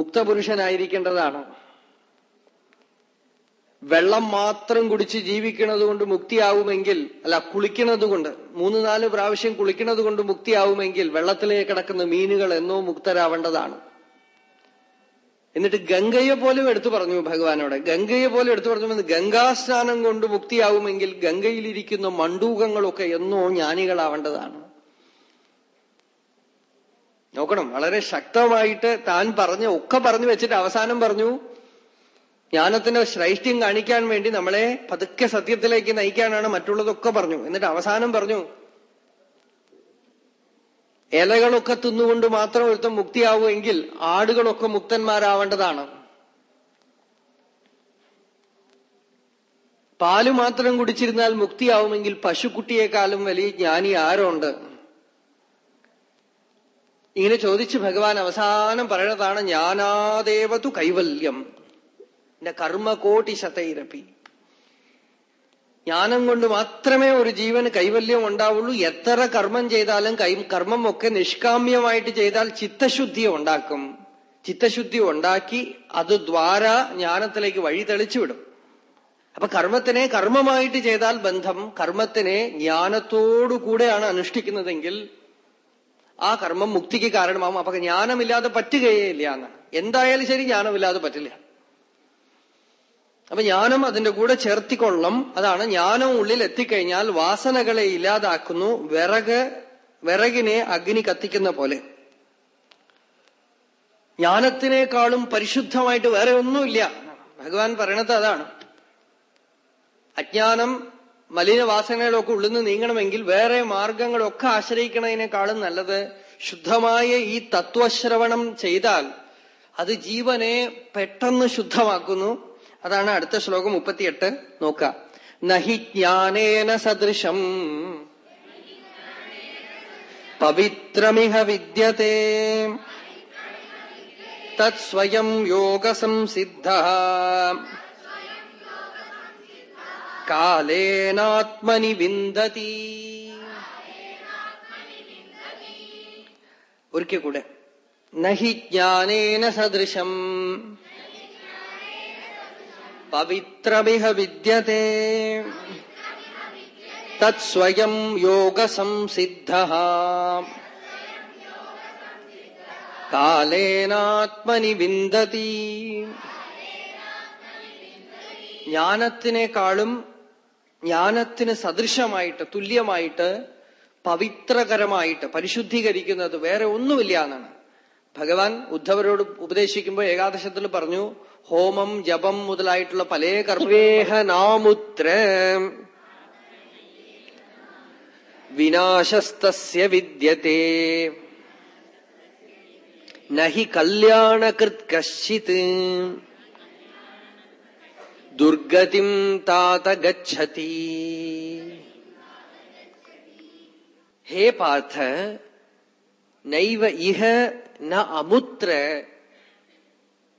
മുക്തപുരുഷനായിരിക്കേണ്ടതാണ്. വെള്ളം മാത്രം കുടിച്ച് ജീവിക്കുന്നത് കൊണ്ട് മുക്തിയാവുമെങ്കിൽ അല്ല കുളിക്കുന്നത് കൊണ്ട് മൂന്ന് നാല് പ്രാവശ്യം കുളിക്കുന്നത് കൊണ്ട് മുക്തിയാവുമെങ്കിൽ വെള്ളത്തിലേക്ക് കിടക്കുന്ന മീനുകൾ എന്നോ മുക്തരാവേണ്ടതാണ്. എന്നിട്ട് ഗംഗയെ പോലും എടുത്തു പറഞ്ഞു ഭഗവാനോട്. ഗംഗയെ പോലും എടുത്തു പറഞ്ഞു ഗംഗാസ്നാനം കൊണ്ട് മുക്തിയാവുമെങ്കിൽ ഗംഗയിലിരിക്കുന്ന മണ്ടൂകങ്ങളൊക്കെ എന്നോ ജ്ഞാനികളാവേണ്ടതാണ്. നോക്കണം. വളരെ ശക്തമായിട്ട് താൻ പറഞ്ഞ ഒക്കെ പറഞ്ഞു വെച്ചിട്ട് അവസാനം പറഞ്ഞു ജ്ഞാനത്തിന്റെ ശ്രൈഷ്ഠ്യം കാണിക്കാൻ വേണ്ടി നമ്മളെ പതുക്കെ സത്യത്തിലേക്ക് നയിക്കാനാണ് മറ്റുള്ളതൊക്കെ പറഞ്ഞു. എന്നിട്ട് അവസാനം പറഞ്ഞു ഇലകളൊക്കെ തിന്നുകൊണ്ട് മാത്രം ഒരുത്തം മുക്തിയാവുമെങ്കിൽ ആടുകളൊക്കെ മുക്തന്മാരാവേണ്ടതാണ്. പാൽ മാത്രം കുടിച്ചിരുന്നാൽ മുക്തിയാവുമെങ്കിൽ പശുക്കുട്ടിയെക്കാളും വലിയ ജ്ഞാനി ആരുണ്ട്? ഇങ്ങനെ ചോദിച്ച് ഭഗവാൻ അവസാനം പറയണതാണ് ജ്ഞാനാദേവതു കൈവല്യം. എന്റെ കർമ്മകോട്ടി ശതൈരപ്പി ജ്ഞാനം കൊണ്ട് മാത്രമേ ഒരു ജീവന് കൈവല്യം ഉണ്ടാവുള്ളൂ. എത്ര കർമ്മം ചെയ്താലും കൈ കർമ്മം ഒക്കെ നിഷ്കാമ്യമായിട്ട് ചെയ്താൽ ചിത്തശുദ്ധി ഉണ്ടാക്കും. ചിത്തശുദ്ധി ഉണ്ടാക്കി അത് ദ്വാര ജ്ഞാനത്തിലേക്ക് വഴി തെളിച്ചുവിടും. അപ്പൊ കർമ്മത്തിനെ കർമ്മമായിട്ട് ചെയ്താൽ ബന്ധം കർമ്മത്തിനെ ജ്ഞാനത്തോടുകൂടെയാണ് അനുഷ്ഠിക്കുന്നതെങ്കിൽ ആ കർമ്മം മുക്തിക്ക് കാരണമാവും. അപ്പൊ ജ്ഞാനമില്ലാതെ പറ്റുകയേ ഇല്ല എന്ന്. എന്തായാലും ശരി ജ്ഞാനമില്ലാതെ പറ്റില്ല. അപ്പൊ ജ്ഞാനം അതിന്റെ കൂടെ ചേർത്തിക്കൊള്ളണം അതാണ് ജ്ഞാനം ഉള്ളിൽ എത്തിക്കഴിഞ്ഞാൽ വാസനകളെ ഇല്ലാതാക്കുന്നു. വിറക് വിറകിനെ അഗ്നി കത്തിക്കുന്ന പോലെ. ജ്ഞാനത്തിനേക്കാളും പരിശുദ്ധമായിട്ട് വേറെ ഒന്നുമില്ല. ഭഗവാൻ പറയണത് അതാണ്. അജ്ഞാനം മലിനവാസനകളൊക്കെ നിന്ന് നീങ്ങണമെങ്കിൽ വേറെ മാർഗങ്ങളൊക്കെ ആശ്രയിക്കുന്നതിനേക്കാളും നല്ലത് ശുദ്ധമായ ഈ തത്വശ്രവണം ചെയ്താൽ അത് ജീവനെ പെട്ടെന്ന് ശുദ്ധമാക്കുന്നു. അതാണ് അടുത്ത ശ്ലോകം മുപ്പത്തിയെട്ട്. നോക്ക. നഹി ജ്ഞാനേന സദൃശം. പവിത്രമിഹ വിദ്യത്തെ. തത്സ്വയം യോഗസംസിദ്ധ കാലേനാത്മനി വിന്ദതി. ഒരിക്കൽ കൂടെ നഹി ജ്ഞാനേന സദൃശം. പവിത്രമിഹ വിദ്യത്തെ തത്സ്വയം യോഗസംസിദ്ധ. കാലേനാത്മനി വിന്ദതി. ജ്ഞാനത്തിനേക്കാളും ജ്ഞാനത്തിന് സദൃശമായിട്ട് തുല്യമായിട്ട് പവിത്രകരമായിട്ട് പരിശുദ്ധീകരിക്കുന്നത് വേറെ ഒന്നുമില്ല എന്നാണ്. ഭഗവാൻ ഉദ്ധവരോട് ഉപദേശിക്കുമ്പോൾ ഏകാദശത്തിൽ പറഞ്ഞു ഹോമം ജപം മുതലായിട്ടുള്ള പല കർമ്മേഹനാമുത്ര വിനാശസ്തസ്യ വിദ്യത്തെ. നഹി കല്യാണകൃത് കശ്ചിത്. ദുർഗതിം താത ഗച്ഛതി. ഹേ പാർത്ഥ നൈവ ഇഹ ന അമുത്ര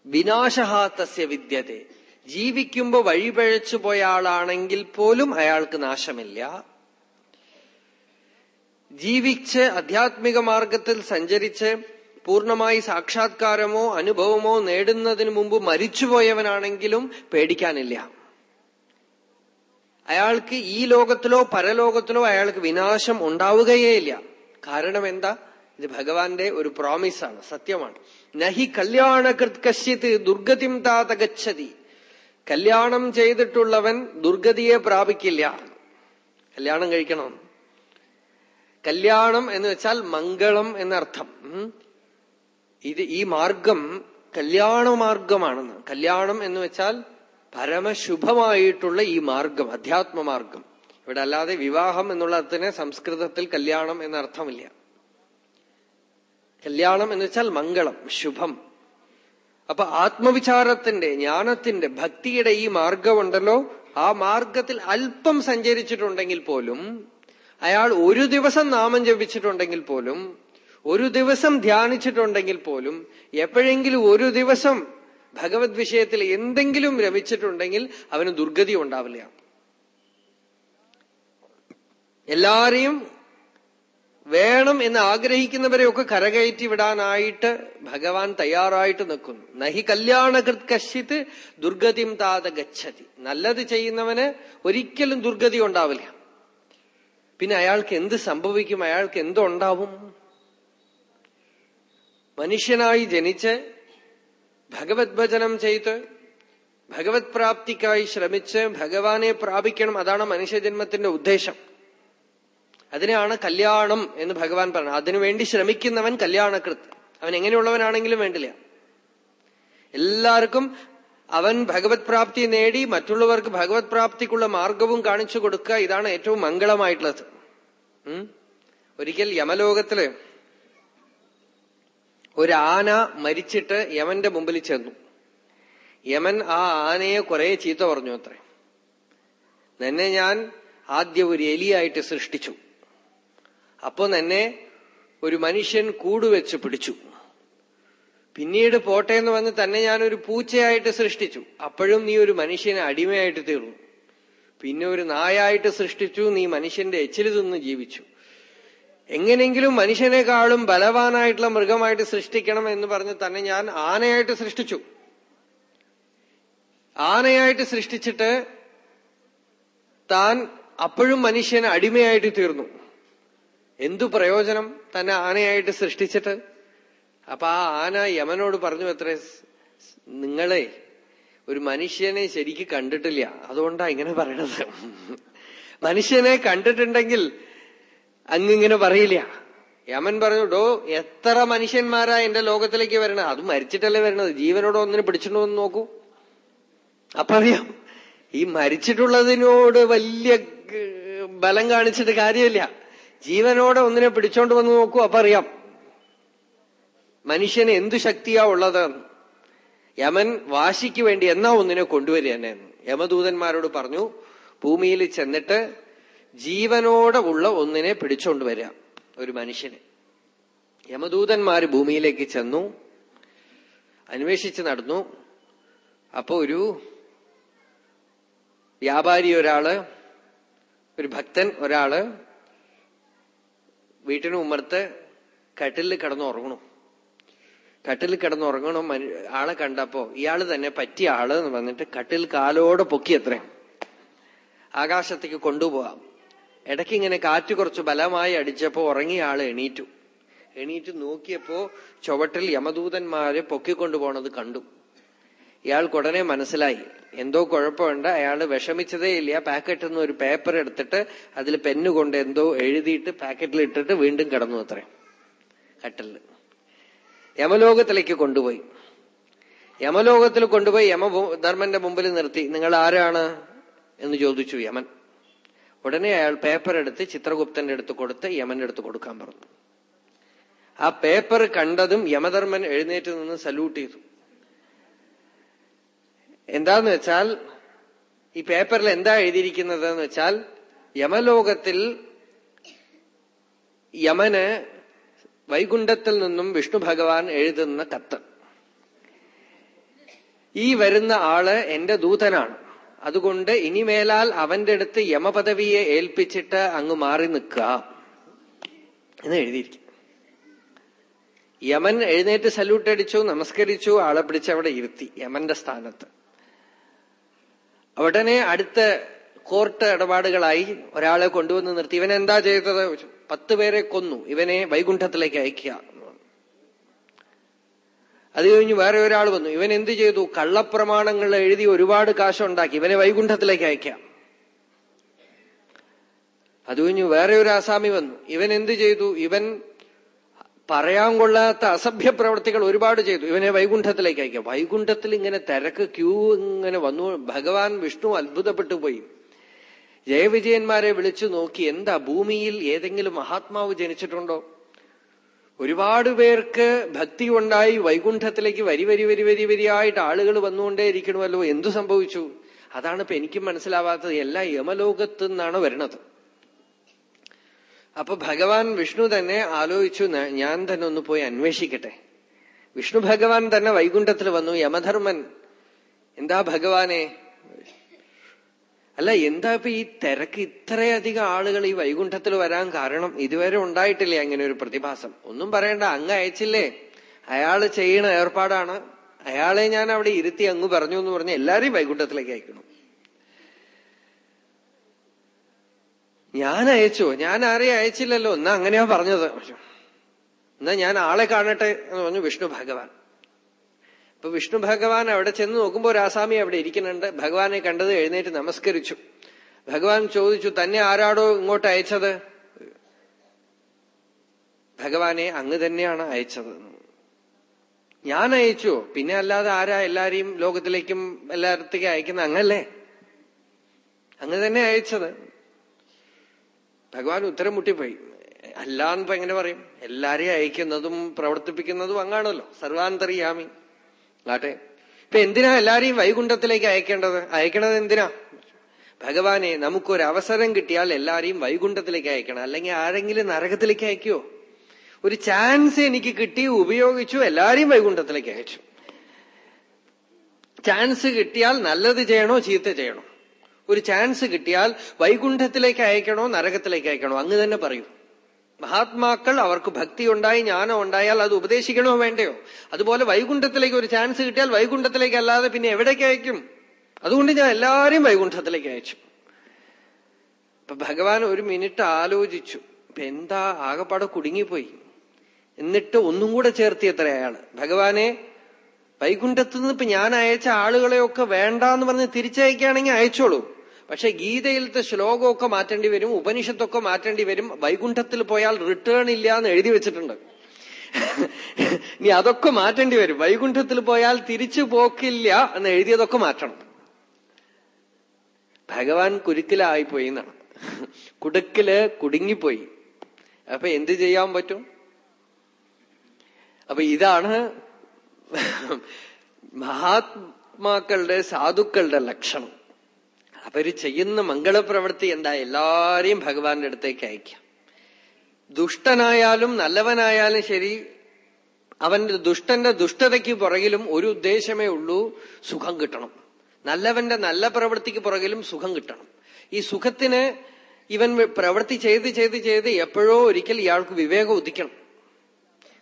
വിനാശഹാത്തസ്യ വിദ്യത്തെ. ജീവിക്കുമ്പോ വഴിപഴച്ചു പോയ ആളാണെങ്കിൽ പോലും അയാൾക്ക് നാശമില്ല. ജീവിച്ച് ആധ്യാത്മിക മാർഗത്തിൽ സഞ്ചരിച്ച് പൂർണമായി സാക്ഷാത്കാരമോ അനുഭവമോ നേടുന്നതിന് മുമ്പ് മരിച്ചുപോയവനാണെങ്കിലും പേടിക്കാനില്ല. അയാൾക്ക് ഈ ലോകത്തിലോ പരലോകത്തിലോ അയാൾക്ക് വിനാശം ഉണ്ടാവുകയേ ഇല്ല കാരണം എന്താ? ഇത് ഭഗവാന്റെ ഒരു പ്രോമിസാണ് സത്യമാണ്. നഹി കല്യാണകൃത് കശ്യത് ദുർഗതിം താത ഗച്ഛതി. കല്യാണം ചെയ്തിട്ടുള്ളവൻ ദുർഗതിയെ പ്രാപിക്കില്ല. കല്യാണം കഴിക്കണം. കല്യാണം എന്ന് വെച്ചാൽ മംഗളം എന്നർത്ഥം. ഇത് ഈ മാർഗം കല്യാണ മാർഗമാണെന്ന് കല്യാണം എന്ന് വെച്ചാൽ പരമശുഭമായിട്ടുള്ള ഈ മാർഗം അധ്യാത്മ മാർഗം ഇവിടെ അല്ലാതെ വിവാഹം എന്നുള്ള അർത്ഥത്തിന് സംസ്കൃതത്തിൽ കല്യാണം എന്ന അർത്ഥമില്ല. കല്യാണം എന്ന് വെച്ചാൽ മംഗളം ശുഭം. അപ്പൊ ആത്മവിചാരത്തിന്റെ ജ്ഞാനത്തിന്റെ ഭക്തിയുടെ ഈ മാർഗമുണ്ടല്ലോ. ആ മാർഗത്തിൽ അല്പം സഞ്ചരിച്ചിട്ടുണ്ടെങ്കിൽ പോലും അയാൾ ഒരു ദിവസം നാമം ജപിച്ചിട്ടുണ്ടെങ്കിൽ പോലും ഒരു ദിവസം ധ്യാനിച്ചിട്ടുണ്ടെങ്കിൽ പോലും എപ്പോഴെങ്കിലും ഒരു ദിവസം ഭഗവത് വിഷയത്തിൽ എന്തെങ്കിലും രമിച്ചിട്ടുണ്ടെങ്കിൽ അവന് ദുർഗതി ഉണ്ടാവില്ല. എല്ലാരെയും വേണം എന്ന് ആഗ്രഹിക്കുന്നവരെയൊക്കെ കരകയറ്റി വിടാനായിട്ട് ഭഗവാൻ തയ്യാറായിട്ട് നിൽക്കുന്നു. നഹി കല്യാണകൃത് കശിത്ത് ദുർഗതിം താത ഗച്ഛതി. നല്ലത് ചെയ്യുന്നവന് ഒരിക്കലും ദുർഗതി ഉണ്ടാവില്ല. പിന്നെ അയാൾക്ക് എന്ത് സംഭവിക്കും? അയാൾക്ക് എന്തുണ്ടാവും? മനുഷ്യനായി ജനിച്ച് ഭഗവത് ഭജനം ചെയ്ത് ഭഗവത് പ്രാപ്തിക്കായി ശ്രമിച്ച് ഭഗവാനെ പ്രാപിക്കണം അതാണ് മനുഷ്യജന്മത്തിന്റെ ഉദ്ദേശം. അതിനെയാണ് കല്യാണം എന്ന് ഭഗവാൻ പറഞ്ഞു അതിനുവേണ്ടി ശ്രമിക്കുന്നവൻ കല്യാണകൃത്. അവൻ എങ്ങനെയുള്ളവനാണെങ്കിലും വേണ്ടില്ല. എല്ലാവർക്കും അവൻ ഭഗവത് പ്രാപ്തി നേടി മറ്റുള്ളവർക്ക് ഭഗവത് പ്രാപ്തിക്കുള്ള മാർഗവും കാണിച്ചു കൊടുക്കുക ഇതാണ് ഏറ്റവും മംഗളമായിട്ടുള്ളത്. ഒരിക്കൽ യമലോകത്തിൽ ഒരു ആന മരിച്ചിട്ട് യമന്റെ മുമ്പിൽ ചെന്നു. യമൻ ആ ആനയെ കുറെ ചീത്ത പറഞ്ഞു അത്രേ. നിന്നെ ഞാൻ ആദ്യം ഒരു എലിയായിട്ട് സൃഷ്ടിച്ചു. അപ്പോ നിന്നെ ഒരു മനുഷ്യൻ കൂടുവെച്ച് പിടിച്ചു. പിന്നീട് പോട്ടെ എന്ന് വന്ന് തന്നെ ഞാൻ ഒരു പൂച്ചയായിട്ട് സൃഷ്ടിച്ചു. അപ്പോഴും നീ ഒരു മനുഷ്യനെ അടിമയായിട്ട് തീർന്നു. പിന്നെ ഒരു നായായിട്ട് സൃഷ്ടിച്ചു നീ മനുഷ്യന്റെ എച്ചിൽ തിന്ന് ജീവിച്ചു. എങ്ങനെങ്കിലും മനുഷ്യനേക്കാളും ബലവാനായിട്ടുള്ള മൃഗമായിട്ട് സൃഷ്ടിക്കണം എന്ന് പറഞ്ഞ് തന്നെ ഞാൻ ആനയായിട്ട് സൃഷ്ടിച്ചു. ആനയായിട്ട് സൃഷ്ടിച്ചിട്ട് താൻ അപ്പോഴും മനുഷ്യന് അടിമയായിട്ട് തീർന്നു. എന്തു പ്രയോജനം തന്നെ ആനയായിട്ട് സൃഷ്ടിച്ചിട്ട്? അപ്പൊ ആ ആന യമനോട് പറഞ്ഞു അത്രേ നിങ്ങളെ ഒരു മനുഷ്യനെ ശരിക്ക് കണ്ടിട്ടില്ല. അതുകൊണ്ടാ ഇങ്ങനെ പറയണത്. മനുഷ്യനെ കണ്ടിട്ടുണ്ടെങ്കിൽ അങ്ങിങ്ങനെ പറയില്ല. യമൻ പറഞ്ഞു ഡോ എത്ര മനുഷ്യന്മാരാ എന്റെ ലോകത്തിലേക്ക് വരണത് അത് മരിച്ചിട്ടല്ലേ വരണത്? ജീവനോട് ഒന്നിനെ പിടിച്ചിട്ടുണ്ടോ എന്ന് നോക്കൂ. അപ്പൊ അറിയാം ഈ മരിച്ചിട്ടുള്ളതിനോട് വലിയ ബലം കാണിച്ചിട്ട് കാര്യമില്ല. ജീവനോടെ ഒന്നിനെ പിടിച്ചോണ്ട് വന്ന് നോക്കൂ അപ്പൊ അറിയാം മനുഷ്യന് എന്തു ശക്തിയാ ഉള്ളത്? യമൻ വാശിക്ക് വേണ്ടി എന്നാ ഒന്നിനെ കൊണ്ടുവരിക എന്നെ. യമദൂതന്മാരോട് പറഞ്ഞു ഭൂമിയിൽ ചെന്നിട്ട് ജീവനോടെ ഉള്ള ഒന്നിനെ പിടിച്ചോണ്ട് വരിക ഒരു മനുഷ്യനെ. യമദൂതന്മാർ ഭൂമിയിലേക്ക് ചെന്നു അന്വേഷിച്ച് നടന്നു. അപ്പോ ഒരു വ്യാപാരി ഒരാൾ ഒരു ഭക്തൻ ഒരാൾ വീട്ടിന് ഉമ്മർത്ത് കട്ടിലിൽ കിടന്നുറങ്ങണു. കട്ടിലിൽ കിടന്നുറങ്ങണം ആളെ കണ്ടപ്പോ ഇയാൾ തന്നെ പറ്റിയ ആൾ എന്ന് പറഞ്ഞിട്ട് കട്ടിൽ കാലോടെ പൊക്കി എത്രയും ആകാശത്തേക്ക് കൊണ്ടുപോവാം. ഇടയ്ക്ക് ഇങ്ങനെ കാറ്റ് കുറച്ച് ബലമായി അടിച്ചപ്പോ ഉറങ്ങിയ ആൾ എണീറ്റു. എണീറ്റ് നോക്കിയപ്പോ ചുവട്ടിൽ യമദൂതന്മാരെ പൊക്കിക്കൊണ്ടുപോണത് കണ്ടു. ഇയാൾക്ക് ഉടനെ മനസ്സിലായി. എന്തോ കുഴപ്പമുണ്ട്. അയാൾ വിഷമിച്ചതേ ഇല്ല. പാക്കറ്റിൽ നിന്ന് ഒരു പേപ്പർ എടുത്തിട്ട് അതിൽ പെന്നുകൊണ്ട് എന്തോ എഴുതിയിട്ട് പാക്കറ്റിൽ ഇട്ടിട്ട് വീണ്ടും കിടന്നു അത്രേ. കട്ടിൽ യമലോകത്തിലേക്ക് കൊണ്ടുപോയി. യമലോകത്തിൽ കൊണ്ടുപോയി യമധർമ്മന്റെ മുമ്പിൽ നിർത്തി. നിങ്ങൾ ആരാണ്? എന്ന് ചോദിച്ചു യമൻ. ഉടനെ അയാൾ പേപ്പർ എടുത്ത് ചിത്രഗുപ്തന്റെ അടുത്ത് കൊടുത്ത് യമന്റെ അടുത്ത് കൊടുക്കാൻ പറഞ്ഞു. ആ പേപ്പർ കണ്ടതും യമധർമ്മൻ എഴുന്നേറ്റ് നിന്ന് സല്യൂട്ട് ചെയ്തു. എന്താന്ന് വെച്ചാൽ ഈ പേപ്പറിൽ എന്താ എഴുതിയിരിക്കുന്നത് എന്ന് വെച്ചാൽ യമലോകത്തിൽ യമന് വൈകുണ്ഠത്തിൽ നിന്നും വിഷ്ണു ഭഗവാൻ എഴുതുന്ന കത്ത്. ഈ വരുന്ന ആൾ എന്റെ ദൂതനാണ്. അതുകൊണ്ട് ഇനിമേലാൽ അവന്റെ അടുത്ത് യമപദവിയെ ഏൽപ്പിച്ചിട്ട് അങ്ങ് മാറി നിൽക്കുക എന്ന് എഴുതിയിരിക്കും യമൻ എഴുന്നേറ്റ് സല്യൂട്ട് അടിച്ചു നമസ്കരിച്ചു ആളെ പിടിച്ച് അവിടെ ഇരുത്തി യമന്റെ സ്ഥാനത്ത്. ഉടനെ അടുത്ത കോർട്ട് ഇടപാടുകളായി ഒരാളെ കൊണ്ടുവന്ന് നിർത്തി. ഇവൻ എന്താ ചെയ്തത്? പത്ത് പേരെ കൊന്നു. ഇവനെ വൈകുണ്ഠത്തിലേക്ക് അയക്കുക. അത് കഴിഞ്ഞ് വേറെ ഒരാൾ വന്നു. ഇവൻ എന്ത് ചെയ്തു? കള്ളപ്രമാണങ്ങൾ എഴുതി ഒരുപാട് കാശുണ്ടാക്കി. ഇവനെ വൈകുണ്ഠത്തിലേക്ക് അയക്കാം. അത് കഴിഞ്ഞ് വേറെ ഒരു ആസാമി വന്നു. ഇവൻ എന്ത് ചെയ്തു? ഇവൻ പറയാൻ കൊള്ളാത്ത അസഭ്യ പ്രവർത്തികൾ ഒരുപാട് ചെയ്തു. ഇവനെ വൈകുണ്ഠത്തിലേക്ക് അയക്കാം. വൈകുണ്ഠത്തിൽ ഇങ്ങനെ തിരക്ക് ക്യൂ ഇങ്ങനെ വന്നു. ഭഗവാൻ വിഷ്ണു അത്ഭുതപ്പെട്ടു പോയി. ജയവിജയന്മാരെ വിളിച്ചു നോക്കി. എന്താ ഭൂമിയിൽ ഏതെങ്കിലും മഹാത്മാവ് ജനിച്ചിട്ടുണ്ടോ? ഒരുപാട് പേർക്ക് ഭക്തി ഉണ്ടായി വൈകുണ്ഠത്തിലേക്ക് വരി വരി വരി വരി വരിയായിട്ട് ആളുകൾ വന്നുകൊണ്ടേ ഇരിക്കണമല്ലോ. എന്തു സംഭവിച്ചു? അതാണ് ഇപ്പൊ എനിക്കും മനസ്സിലാവാത്തത്. എല്ലാം യമലോകത്തു നിന്നാണ് വരണത് അപ്പൊ ഭഗവാൻ വിഷ്ണു തന്നെ ആലോചിച്ചു ഞാൻ തന്നെ ഒന്ന് പോയി അന്വേഷിക്കട്ടെ. വിഷ്ണു ഭഗവാൻ തന്നെ വൈകുണ്ഠത്തിൽ വന്നു യമധർമ്മൻ എന്താ ഭഗവാനെ? അല്ല എന്താ ഇപ്പൊ ഈ തിരക്ക് ഇത്രയധികം ആളുകൾ ഈ വൈകുണ്ഠത്തിൽ വരാൻ കാരണം ഇതുവരെ ഉണ്ടായിട്ടില്ല അങ്ങനെ ഒരു പ്രതിഭാസം. ഒന്നും പറയണ്ട അങ്ങ് അയച്ചില്ലേ? അയാൾ ചെയ്യണ ഏർപ്പാടാണ്. അയാളെ ഞാൻ അവിടെ ഇരുത്തി അങ്ങ് പറഞ്ഞു എന്ന് പറഞ്ഞ് എല്ലാരെയും വൈകുണ്ഠത്തിലേക്ക് അയക്കണം. ഞാൻ അയച്ചു? ഞാൻ ആരെയും അയച്ചില്ലല്ലോ. എന്നാ അങ്ങനെയാ പറഞ്ഞത്. എന്നാ ഞാൻ ആളെ കാണട്ടെ എന്ന് പറഞ്ഞു വിഷ്ണു ഭഗവാൻ. ഇപ്പൊ വിഷ്ണു ഭഗവാൻ അവിടെ ചെന്ന് നോക്കുമ്പോൾ ഒരു ആസാമി അവിടെ ഇരിക്കുന്നുണ്ട്. ഭഗവാനെ കണ്ടത് എഴുന്നേറ്റ് നമസ്കരിച്ചു. ഭഗവാൻ ചോദിച്ചു തന്നെ ആരാടോ ഇങ്ങോട്ട് അയച്ചത്? ഭഗവാനെ അങ്ങ് തന്നെയാണ് അയച്ചത്. ഞാൻ അയച്ചു. പിന്നെ അല്ലാതെ ആരാ എല്ലാരെയും ലോകത്തിലേക്കും എല്ലായിടത്തേക്കും അയക്കുന്ന അങ്ങല്ലേ? അങ്ങ് തന്നെ അയച്ചത്. ഭഗവാൻ ഉത്തരം മുട്ടിപ്പോയി. അല്ലാന്നിപ്പോ എങ്ങനെ പറയും? എല്ലാരെയും അയക്കുന്നതും പ്രവർത്തിപ്പിക്കുന്നതും അങ്ങാണല്ലോ. സർവാന്തറിയാമി ആട്ടെ ഇപ്പൊ എന്തിനാ എല്ലാരെയും വൈകുണ്ഠത്തിലേക്ക് അയക്കേണ്ടത്? അയക്കണത് എന്തിനാ? ഭഗവാനെ നമുക്കൊരു അവസരം കിട്ടിയാൽ എല്ലാരെയും വൈകുണ്ഠത്തിലേക്ക് അയക്കണം. അല്ലെങ്കിൽ ആരെങ്കിലും നരകത്തിലേക്ക് അയക്കോ ഒരു ചാൻസ് എനിക്ക് കിട്ടി ഉപയോഗിച്ചു എല്ലാരെയും വൈകുണ്ഠത്തിലേക്ക് അയച്ചു. ചാൻസ് കിട്ടിയാൽ നല്ലത് ചെയ്യണോ ചീത്ത ചെയ്യണോ? ഒരു ചാൻസ് കിട്ടിയാൽ വൈകുണ്ഠത്തിലേക്ക് അയക്കണോ നരകത്തിലേക്ക് അയക്കണോ? അങ്ങ് തന്നെ പറയൂ. മഹാത്മാക്കൾ അവർക്ക് ഭക്തി ഉണ്ടായി ജ്ഞാനം ഉണ്ടായാൽ അത് ഉപദേശിക്കണോ വേണ്ടയോ? അതുപോലെ വൈകുണ്ഠത്തിലേക്ക് ഒരു ചാൻസ് കിട്ടിയാൽ വൈകുണ്ഠത്തിലേക്ക് അല്ലാതെ പിന്നെ എവിടേക്ക് അയക്കും? അതുകൊണ്ട് ഞാൻ എല്ലാരെയും വൈകുണ്ഠത്തിലേക്ക് അയച്ചു. ഇപ്പൊ ഭഗവാൻ ഒരു മിനിറ്റ് ആലോചിച്ചു. ഇപ്പൊ എന്താ ആകപ്പാടെ കുടുങ്ങിപ്പോയി? എന്നിട്ട് ഒന്നും കൂടെ ചേർത്തിയത്ര അയാൾ ഭഗവാനെ വൈകുണ്ഠത്ത് നിന്ന് ഇപ്പൊ ഞാൻ അയച്ച ആളുകളെയൊക്കെ വേണ്ടാന്ന് പറഞ്ഞ് തിരിച്ചയക്കുകയാണെങ്കിൽ അയച്ചോളൂ. പക്ഷെ ഗീതയിലത്തെ ശ്ലോകമൊക്കെ മാറ്റേണ്ടി വരും ഉപനിഷത്തൊക്കെ മാറ്റേണ്ടി വരും വൈകുണ്ഠത്തിൽ പോയാൽ റിട്ടേൺ ഇല്ല എന്ന് എഴുതി വെച്ചിട്ടുണ്ട്. ഇനി അതൊക്കെ മാറ്റേണ്ടി വരും. വൈകുണ്ഠത്തിൽ പോയാൽ തിരിച്ചു പോക്കില്ല എന്ന് എഴുതിയതൊക്കെ മാറ്റണം. ഭഗവാൻ കുരുക്കിലായിപ്പോയി എന്നാണ്. കുടുക്കിൽ കുടുങ്ങിപ്പോയി. അപ്പൊ എന്ത് ചെയ്യാൻ പറ്റും? അപ്പൊ ഇതാണ് മഹാത്മാക്കളുടെ സാധുക്കളുടെ ലക്ഷണം. അവർ ചെയ്യുന്ന മംഗളപ്രവൃത്തി എന്താ എല്ലാരെയും ഭഗവാന്റെ അടുത്തേക്ക് അയക്കാം. ദുഷ്ടനായാലും നല്ലവനായാലും ശരി അവന്റെ ദുഷ്ടന്റെ ദുഷ്ടതയ്ക്ക് പുറകിലും ഒരു ഉദ്ദേശമേ ഉള്ളൂ സുഖം കിട്ടണം. നല്ലവന്റെ നല്ല പ്രവൃത്തിക്ക് പുറകിലും സുഖം കിട്ടണം. ഈ സുഖത്തിന് ഇവൻ പ്രവൃത്തി ചെയ്ത് ചെയ്ത് ചെയ്ത് എപ്പോഴോ ഒരിക്കൽ ഇയാൾക്ക് വിവേകം ഉദിക്കണം.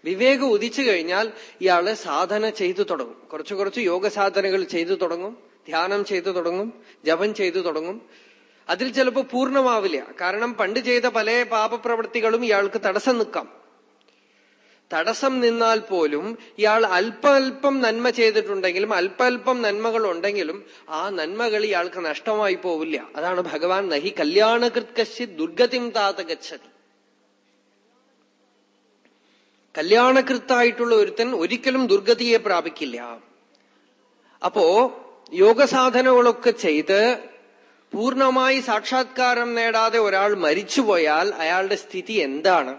വിവേകം ഉദിച്ചു കഴിഞ്ഞാൽ ഇയാൾ സാധന ചെയ്തു തുടങ്ങും. കുറച്ചു കുറച്ച് യോഗ സാധനകൾ ചെയ്തു തുടങ്ങും. ധ്യാനം ചെയ്തു തുടങ്ങും ജപം ചെയ്തു തുടങ്ങും. അതിൽ ചിലപ്പോൾ പൂർണമാവില്ല. കാരണം പണ്ട് ചെയ്ത പല പാപപ്രവൃത്തികളും ഇയാൾക്ക് തടസ്സം നിൽക്കാം. തടസ്സം നിന്നാൽ പോലും ഇയാൾ അല്പഅല്പം നന്മ ചെയ്തിട്ടുണ്ടെങ്കിലും അല്പഅല്പം നന്മകൾ ഉണ്ടെങ്കിലും ആ നന്മകൾ ഇയാൾക്ക് നഷ്ടമായി പോവില്ല. അതാണ് ഭഗവാൻ നഹി കല്യാണകൃത് കല്യാണകൃത്കശി ദുർഗതിം താത കല്യാണകൃത്തായിട്ടുള്ള ഒരുത്തൻ ഒരിക്കലും ദുർഗതിയെ പ്രാപിക്കില്ല. അപ്പോ യോഗസാധനകളൊക്കെ ചെയ്ത് പൂർണമായി സാക്ഷാത്കാരം നേടാതെ ഒരാൾ മരിച്ചുപോയാൽ അയാളുടെ സ്ഥിതി എന്താണ്?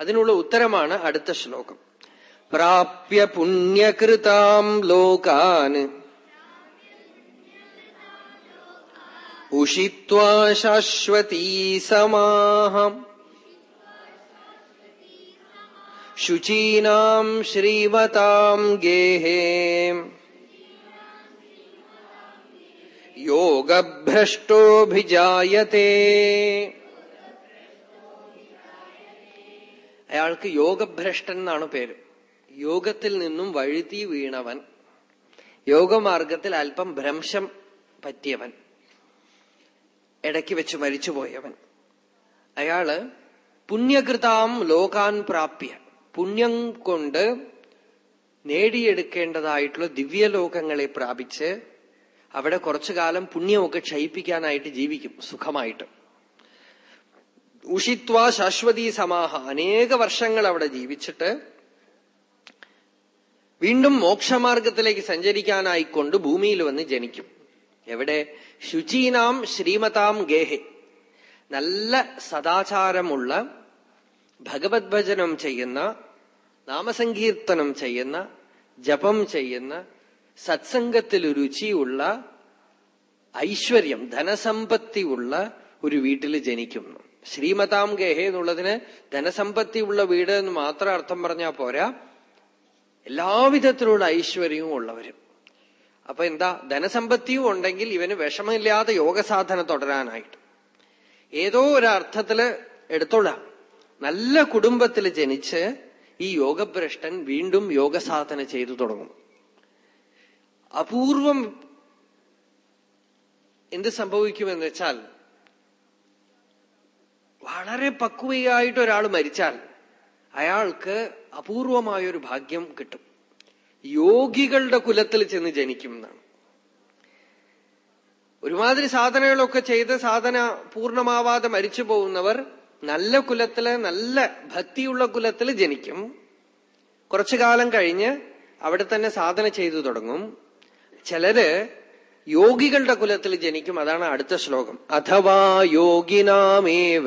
അതിനുള്ള ഉത്തരമാണ് അടുത്ത ശ്ലോകം. പ്രാപ്യ പുണ്യകൃതാം ലോകാൻ. ഉഷിത്വാ ശാശ്വതീ സമാഹം. ശുചീനാം ശ്രീമതാം ഗേഹേ. യോഗഭ്രഷ്ടോഭിജായത്തെ അയാൾക്ക് യോഗഭ്രഷ്ടൻ എന്നാണ് പേര്. യോഗത്തിൽ നിന്നും വഴുതി വീണവൻ. യോഗമാർഗത്തിൽ അല്പം ഭ്രംശം പറ്റിയവൻ. ഇടയ്ക്ക് വെച്ച് മരിച്ചുപോയവൻ അയാൾ പുണ്യകൃതാം ലോകാൻ പ്രാപ്യ. പുണ്യം കൊണ്ട് നേടിയെടുക്കേണ്ടതായിട്ടുള്ള ദിവ്യലോകങ്ങളെ പ്രാപിച്ച് അവിടെ കുറച്ചു കാലം പുണ്യമൊക്കെ ക്ഷയിപ്പിക്കാനായിട്ട് ജീവിക്കും സുഖമായിട്ട്. ഉഷിത്വ ശാശ്വതി സമാഹ. അനേക വർഷങ്ങൾ അവിടെ ജീവിച്ചിട്ട് വീണ്ടും മോക്ഷമാർഗത്തിലേക്ക് സഞ്ചരിക്കാനായിക്കൊണ്ട് ഭൂമിയിൽ വന്ന് ജനിക്കും. എവിടെ? ശുചീനാം ശ്രീമതാം ഗേഹെ. നല്ല സദാചാരമുള്ള ഭഗവത് ഭജനം ചെയ്യുന്ന നാമസങ്കീർത്തനം ചെയ്യുന്ന ജപം ചെയ്യുന്ന സത്സംഗത്തിൽ രുചിയുള്ള ഐശ്വര്യം ധനസമ്പത്തി ഉള്ള ഒരു വീട്ടിൽ ജനിക്കുന്നു. ശ്രീമതാം ഗേഹ എന്നുള്ളതിന് ധനസമ്പത്തി ഉള്ള വീട് എന്ന് മാത്രം അർത്ഥം പറഞ്ഞാൽ പോരാ. എല്ലാവിധത്തിലുള്ള ഐശ്വര്യവും ഉള്ളവരും. അപ്പൊ എന്താ? ധനസമ്പത്തിയും ഉണ്ടെങ്കിൽ ഇവന് വിഷമമില്ലാതെ യോഗസാധന തുടരാനായിട്ട്. ഏതോ ഒരർത്ഥത്തിൽ എടുത്തോളാം. നല്ല കുടുംബത്തിൽ ജനിച്ച് ഈ യോഗഭ്രഷ്ടൻ വീണ്ടും യോഗസാധന ചെയ്തു തുടങ്ങും. അപൂർവം എന്ത് സംഭവിക്കുമെന്ന് വെച്ചാൽ വളരെ പക്വയായിട്ട് ഒരാൾ മരിച്ചാൽ അയാൾക്ക് അപൂർവമായൊരു ഭാഗ്യം കിട്ടും. യോഗികളുടെ കുലത്തിൽ ചെന്ന് ജനിക്കും എന്നാണ്. ഒരുമാതിരി സാധനകളൊക്കെ ചെയ്ത് സാധന പൂർണമാവാതെ മരിച്ചു പോകുന്നവർ നല്ല കുലത്തിൽ നല്ല ഭക്തിയുള്ള കുലത്തിൽ ജനിക്കും. കുറച്ചു കാലം കഴിഞ്ഞ് അവിടെ തന്നെ സാധന ചെയ്തു തുടങ്ങും. ചിലര് യോഗികളുടെ കുലത്തിൽ ജനിക്കും അതാണ് അടുത്ത ശ്ലോകം. അഥവാ യോഗിനാമേവ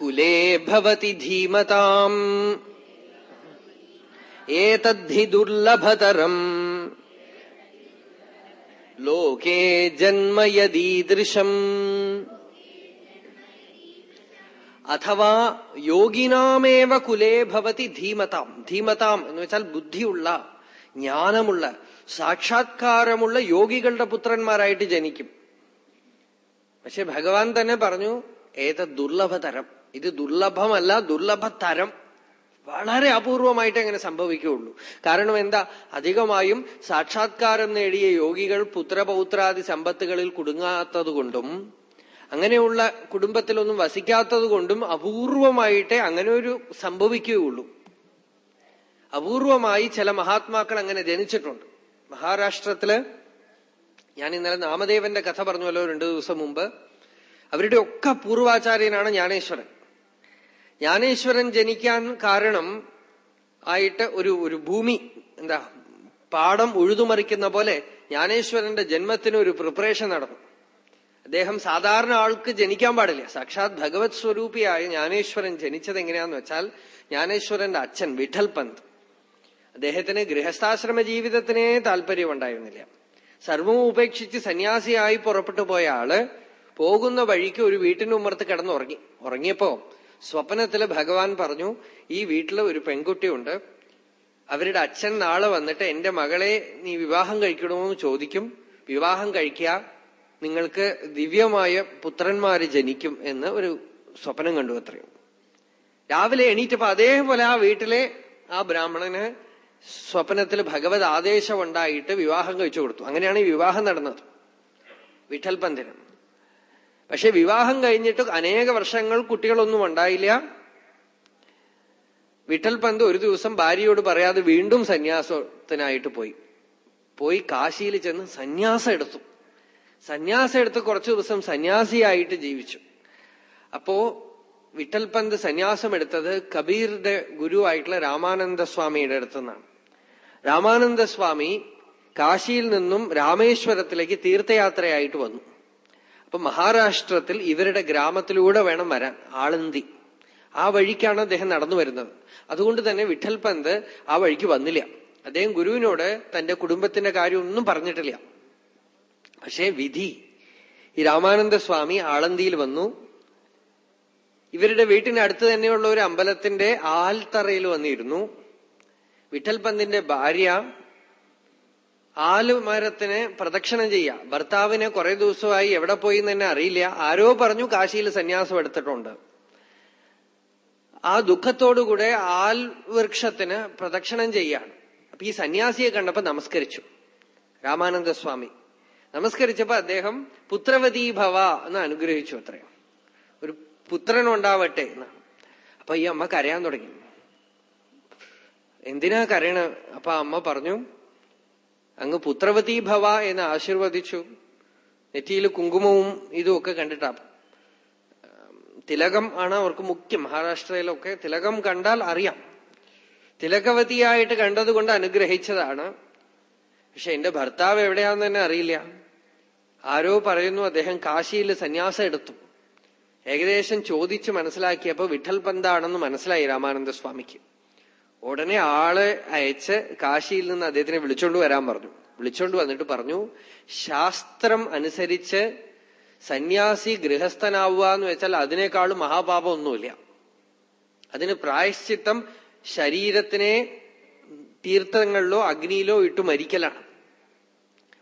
കുലേ ഭവതി ധീമതാം. ഏതദ്ധി ദുർലഭതരം. ലോകേ ജന്മ യദീദൃശം അഥവാ യോഗിനാമേവ കുലേ ഭവതി ധീമതാം. ധീമതാം എന്ന് വെച്ചാൽ ബുദ്ധിയുള്ള ജ്ഞാനമുള്ള സാക്ഷാത്കാരമുള്ള യോഗികളുടെ പുത്രന്മാരായിട്ട് ജനിക്കും. പക്ഷെ ഭഗവാൻ തന്നെ പറഞ്ഞു ഏത ദുർലഭതരം. ഇത് ദുർലഭമല്ല ദുർലഭതരം. വളരെ അപൂർവമായിട്ട് അങ്ങനെ സംഭവിക്കുകയുള്ളൂ. കാരണം എന്താ? അധികമായും സാക്ഷാത്കാരം നേടിയ യോഗികൾ പുത്രപൗത്രാദി സമ്പത്തുകളിൽ കുടുങ്ങാത്തതുകൊണ്ടും അങ്ങനെയുള്ള കുടുംബത്തിലൊന്നും വസിക്കാത്തതുകൊണ്ടും അപൂർവമായിട്ടേ അങ്ങനെ ഒരു സംഭവിക്കുകയുള്ളൂ. അപൂർവമായി ചില മഹാത്മാക്കൾ അങ്ങനെ ജനിച്ചിട്ടുണ്ട്. മഹാരാഷ്ട്രത്തിൽ ഞാൻ ഇന്നലെ നാമദേവന്റെ കഥ പറഞ്ഞല്ലോ രണ്ടു ദിവസം മുമ്പ്. അവരുടെ ഒക്കെ പൂർവാചാര്യനാണ് ജ്ഞാനേശ്വരൻ. ജ്ഞാനേശ്വരൻ ജനിക്കാൻ കാരണം ആയിട്ട് ഒരു ഒരു ഭൂമി എന്താ പാടം ഉഴുതുമറിക്കുന്ന പോലെ ജ്ഞാനേശ്വരന്റെ ജന്മത്തിന് ഒരു പ്രിപ്പറേഷൻ നടന്നു. അദ്ദേഹം സാധാരണ ആൾക്ക് ജനിക്കാൻ പാടില്ല. സാക്ഷാത് ഭഗവത് സ്വരൂപിയായ ജ്ഞാനേശ്വരൻ ജനിച്ചത് എങ്ങനെയാന്ന് വെച്ചാൽ ജ്ഞാനേശ്വരന്റെ അച്ഛൻ വിഠൽ പന്ത് അദ്ദേഹത്തിന് ഗൃഹസ്ഥാശ്രമ ജീവിതത്തിനേ താല്പര്യമുണ്ടായിരുന്നില്ല. സർവവും ഉപേക്ഷിച്ച് സന്യാസിയായി പുറപ്പെട്ടു പോയ ആൾ പോകുന്ന വഴിക്ക് ഒരു വീട്ടിന്റെ ഉമ്മർത്ത് കിടന്നുറങ്ങി. ഉറങ്ങിയപ്പോ സ്വപ്നത്തിൽ ഭഗവാൻ പറഞ്ഞു ഈ വീട്ടിൽ ഒരു പെൺകുട്ടിയുണ്ട്. അവരുടെ അച്ഛൻ നാളെ വന്നിട്ട് എന്റെ മകളെ നീ വിവാഹം കഴിക്കണമെന്ന് ചോദിക്കും. വിവാഹം കഴിക്കുക നിങ്ങൾക്ക് ദിവ്യമായ പുത്രന്മാര് ജനിക്കും എന്ന് ഒരു സ്വപ്നം കണ്ടു അത്രയും. രാവിലെ എണീറ്റപ്പോ അതേപോലെ ആ വീട്ടിലെ ആ ബ്രാഹ്മണന് സ്വപ്നത്തിൽ ഭഗവത് ആദേശം ഉണ്ടായിട്ട് വിവാഹം കഴിച്ചു കൊടുത്തു. അങ്ങനെയാണ് ഈ വിവാഹം നടന്നത്. വിഠൽ പന്തിന്. പക്ഷെ വിവാഹം കഴിഞ്ഞിട്ട് അനേക വർഷങ്ങൾ കുട്ടികളൊന്നും ഉണ്ടായില്ല. വിട്ടൽ പന്ത് ഒരു ദിവസം ഭാര്യയോട് പറയാതെ വീണ്ടും സന്യാസത്തിനായിട്ട് പോയി. പോയി കാശിയിൽ ചെന്ന് സന്യാസം എടുത്തു. സന്യാസം എടുത്ത് കുറച്ചു ദിവസം സന്യാസിയായിട്ട് ജീവിച്ചു. അപ്പോ വിട്ടൽ പന്ത് സന്യാസം എടുത്തത് കബീറിന്റെ ഗുരുവായിട്ടുള്ള രാമാനന്ദ സ്വാമിയുടെ അടുത്തുനിന്നാണ്. രാമാനന്ദ സ്വാമി കാശിയിൽ നിന്നും രാമേശ്വരത്തിലേക്ക് തീർത്ഥയാത്രയായിട്ട് വന്നു. അപ്പൊ മഹാരാഷ്ട്രത്തിൽ ഇവരുടെ ഗ്രാമത്തിലൂടെ വേണം വരാൻ ആളന്തി. ആ വഴിക്കാണ് അദ്ദേഹം നടന്നു വരുന്നത്. അതുകൊണ്ട് തന്നെ വിഠൽ പന്ത് ആ വഴിക്ക് വന്നില്ല. അദ്ദേഹം ഗുരുവിനോട് തന്റെ കുടുംബത്തിന്റെ കാര്യം ഒന്നും പറഞ്ഞിട്ടില്ല. പക്ഷേ വിധി. ഈ രാമാനന്ദ സ്വാമി ആളന്തിയിൽ വന്നു. ഇവരുടെ വീട്ടിനടുത്ത് തന്നെയുള്ള ഒരു അമ്പലത്തിന്റെ ആൽത്തറയിൽ വന്നിരുന്നു. വിഠൽ പന്തിന്റെ ഭാര്യ ആലുമരത്തിനെ പ്രദക്ഷിണം ചെയ്യ ഭർത്താവിനെ കുറെ ദിവസമായി എവിടെ പോയി എന്ന് തന്നെ അറിയില്ല. ആരോ പറഞ്ഞു കാശിയിൽ സന്യാസം എടുത്തിട്ടുണ്ട്. ആ ദുഃഖത്തോടുകൂടെ ആൽ വൃക്ഷത്തിന് പ്രദക്ഷിണം ചെയ്യാണ് അപ്പൊ ഈ സന്യാസിയെ കണ്ടപ്പോ നമസ്കരിച്ചു. രാമാനന്ദ സ്വാമി. നമസ്കരിച്ചപ്പോ അദ്ദേഹം പുത്രവതി ഭവ എന്ന് അനുഗ്രഹിച്ചു അത്രയും. ഒരു പുത്രനുണ്ടാവട്ടെ എന്നാണ്. അപ്പൊ ഈ അമ്മ കരയാൻ തുടങ്ങി. എന്തിനാ കരയണ? അപ്പൊ അമ്മ പറഞ്ഞു അങ്ങ് പുത്രവതി ഭവ എന്ന് ആശീർവദിച്ചു. നെറ്റിയിൽ കുങ്കുമവും ഇതും ഒക്കെ കണ്ടിട്ടാ. തിലകം ആണ് അവർക്ക് മുഖ്യം. മഹാരാഷ്ട്രയിലൊക്കെ തിലകം കണ്ടാൽ അറിയാം. തിലകവതിയായിട്ട് കണ്ടതുകൊണ്ട് അനുഗ്രഹിച്ചതാണ്. പക്ഷെ എന്റെ ഭർത്താവ് എവിടെയാന്ന് തന്നെ അറിയില്ല. ആരോ പറയുന്നു അദ്ദേഹം കാശിയിൽ സന്യാസം എടുത്തു. ഏകദേശം ചോദിച്ച് മനസ്സിലാക്കിയപ്പോ വിഠൽ പന്താണെന്ന് മനസ്സിലായി രാമാനന്ദ സ്വാമിക്ക് ഉടനെ ആൾ അയച്ച് കാശിയിൽ നിന്ന് അദ്ദേഹത്തിനെ വിളിച്ചോണ്ട് വരാൻ പറഞ്ഞു. വിളിച്ചോണ്ട് വന്നിട്ട് പറഞ്ഞു ശാസ്ത്രം അനുസരിച്ച് സന്യാസി ഗൃഹസ്ഥനാവുക എന്ന് വെച്ചാൽ അതിനേക്കാളും മഹാപാപം ഒന്നുമില്ല അതിന് പ്രായശ്ചിത്തം ശരീരത്തിനെ തീർത്ഥങ്ങളിലോ അഗ്നിയിലോ ഇട്ട് മരിക്കലാണ്.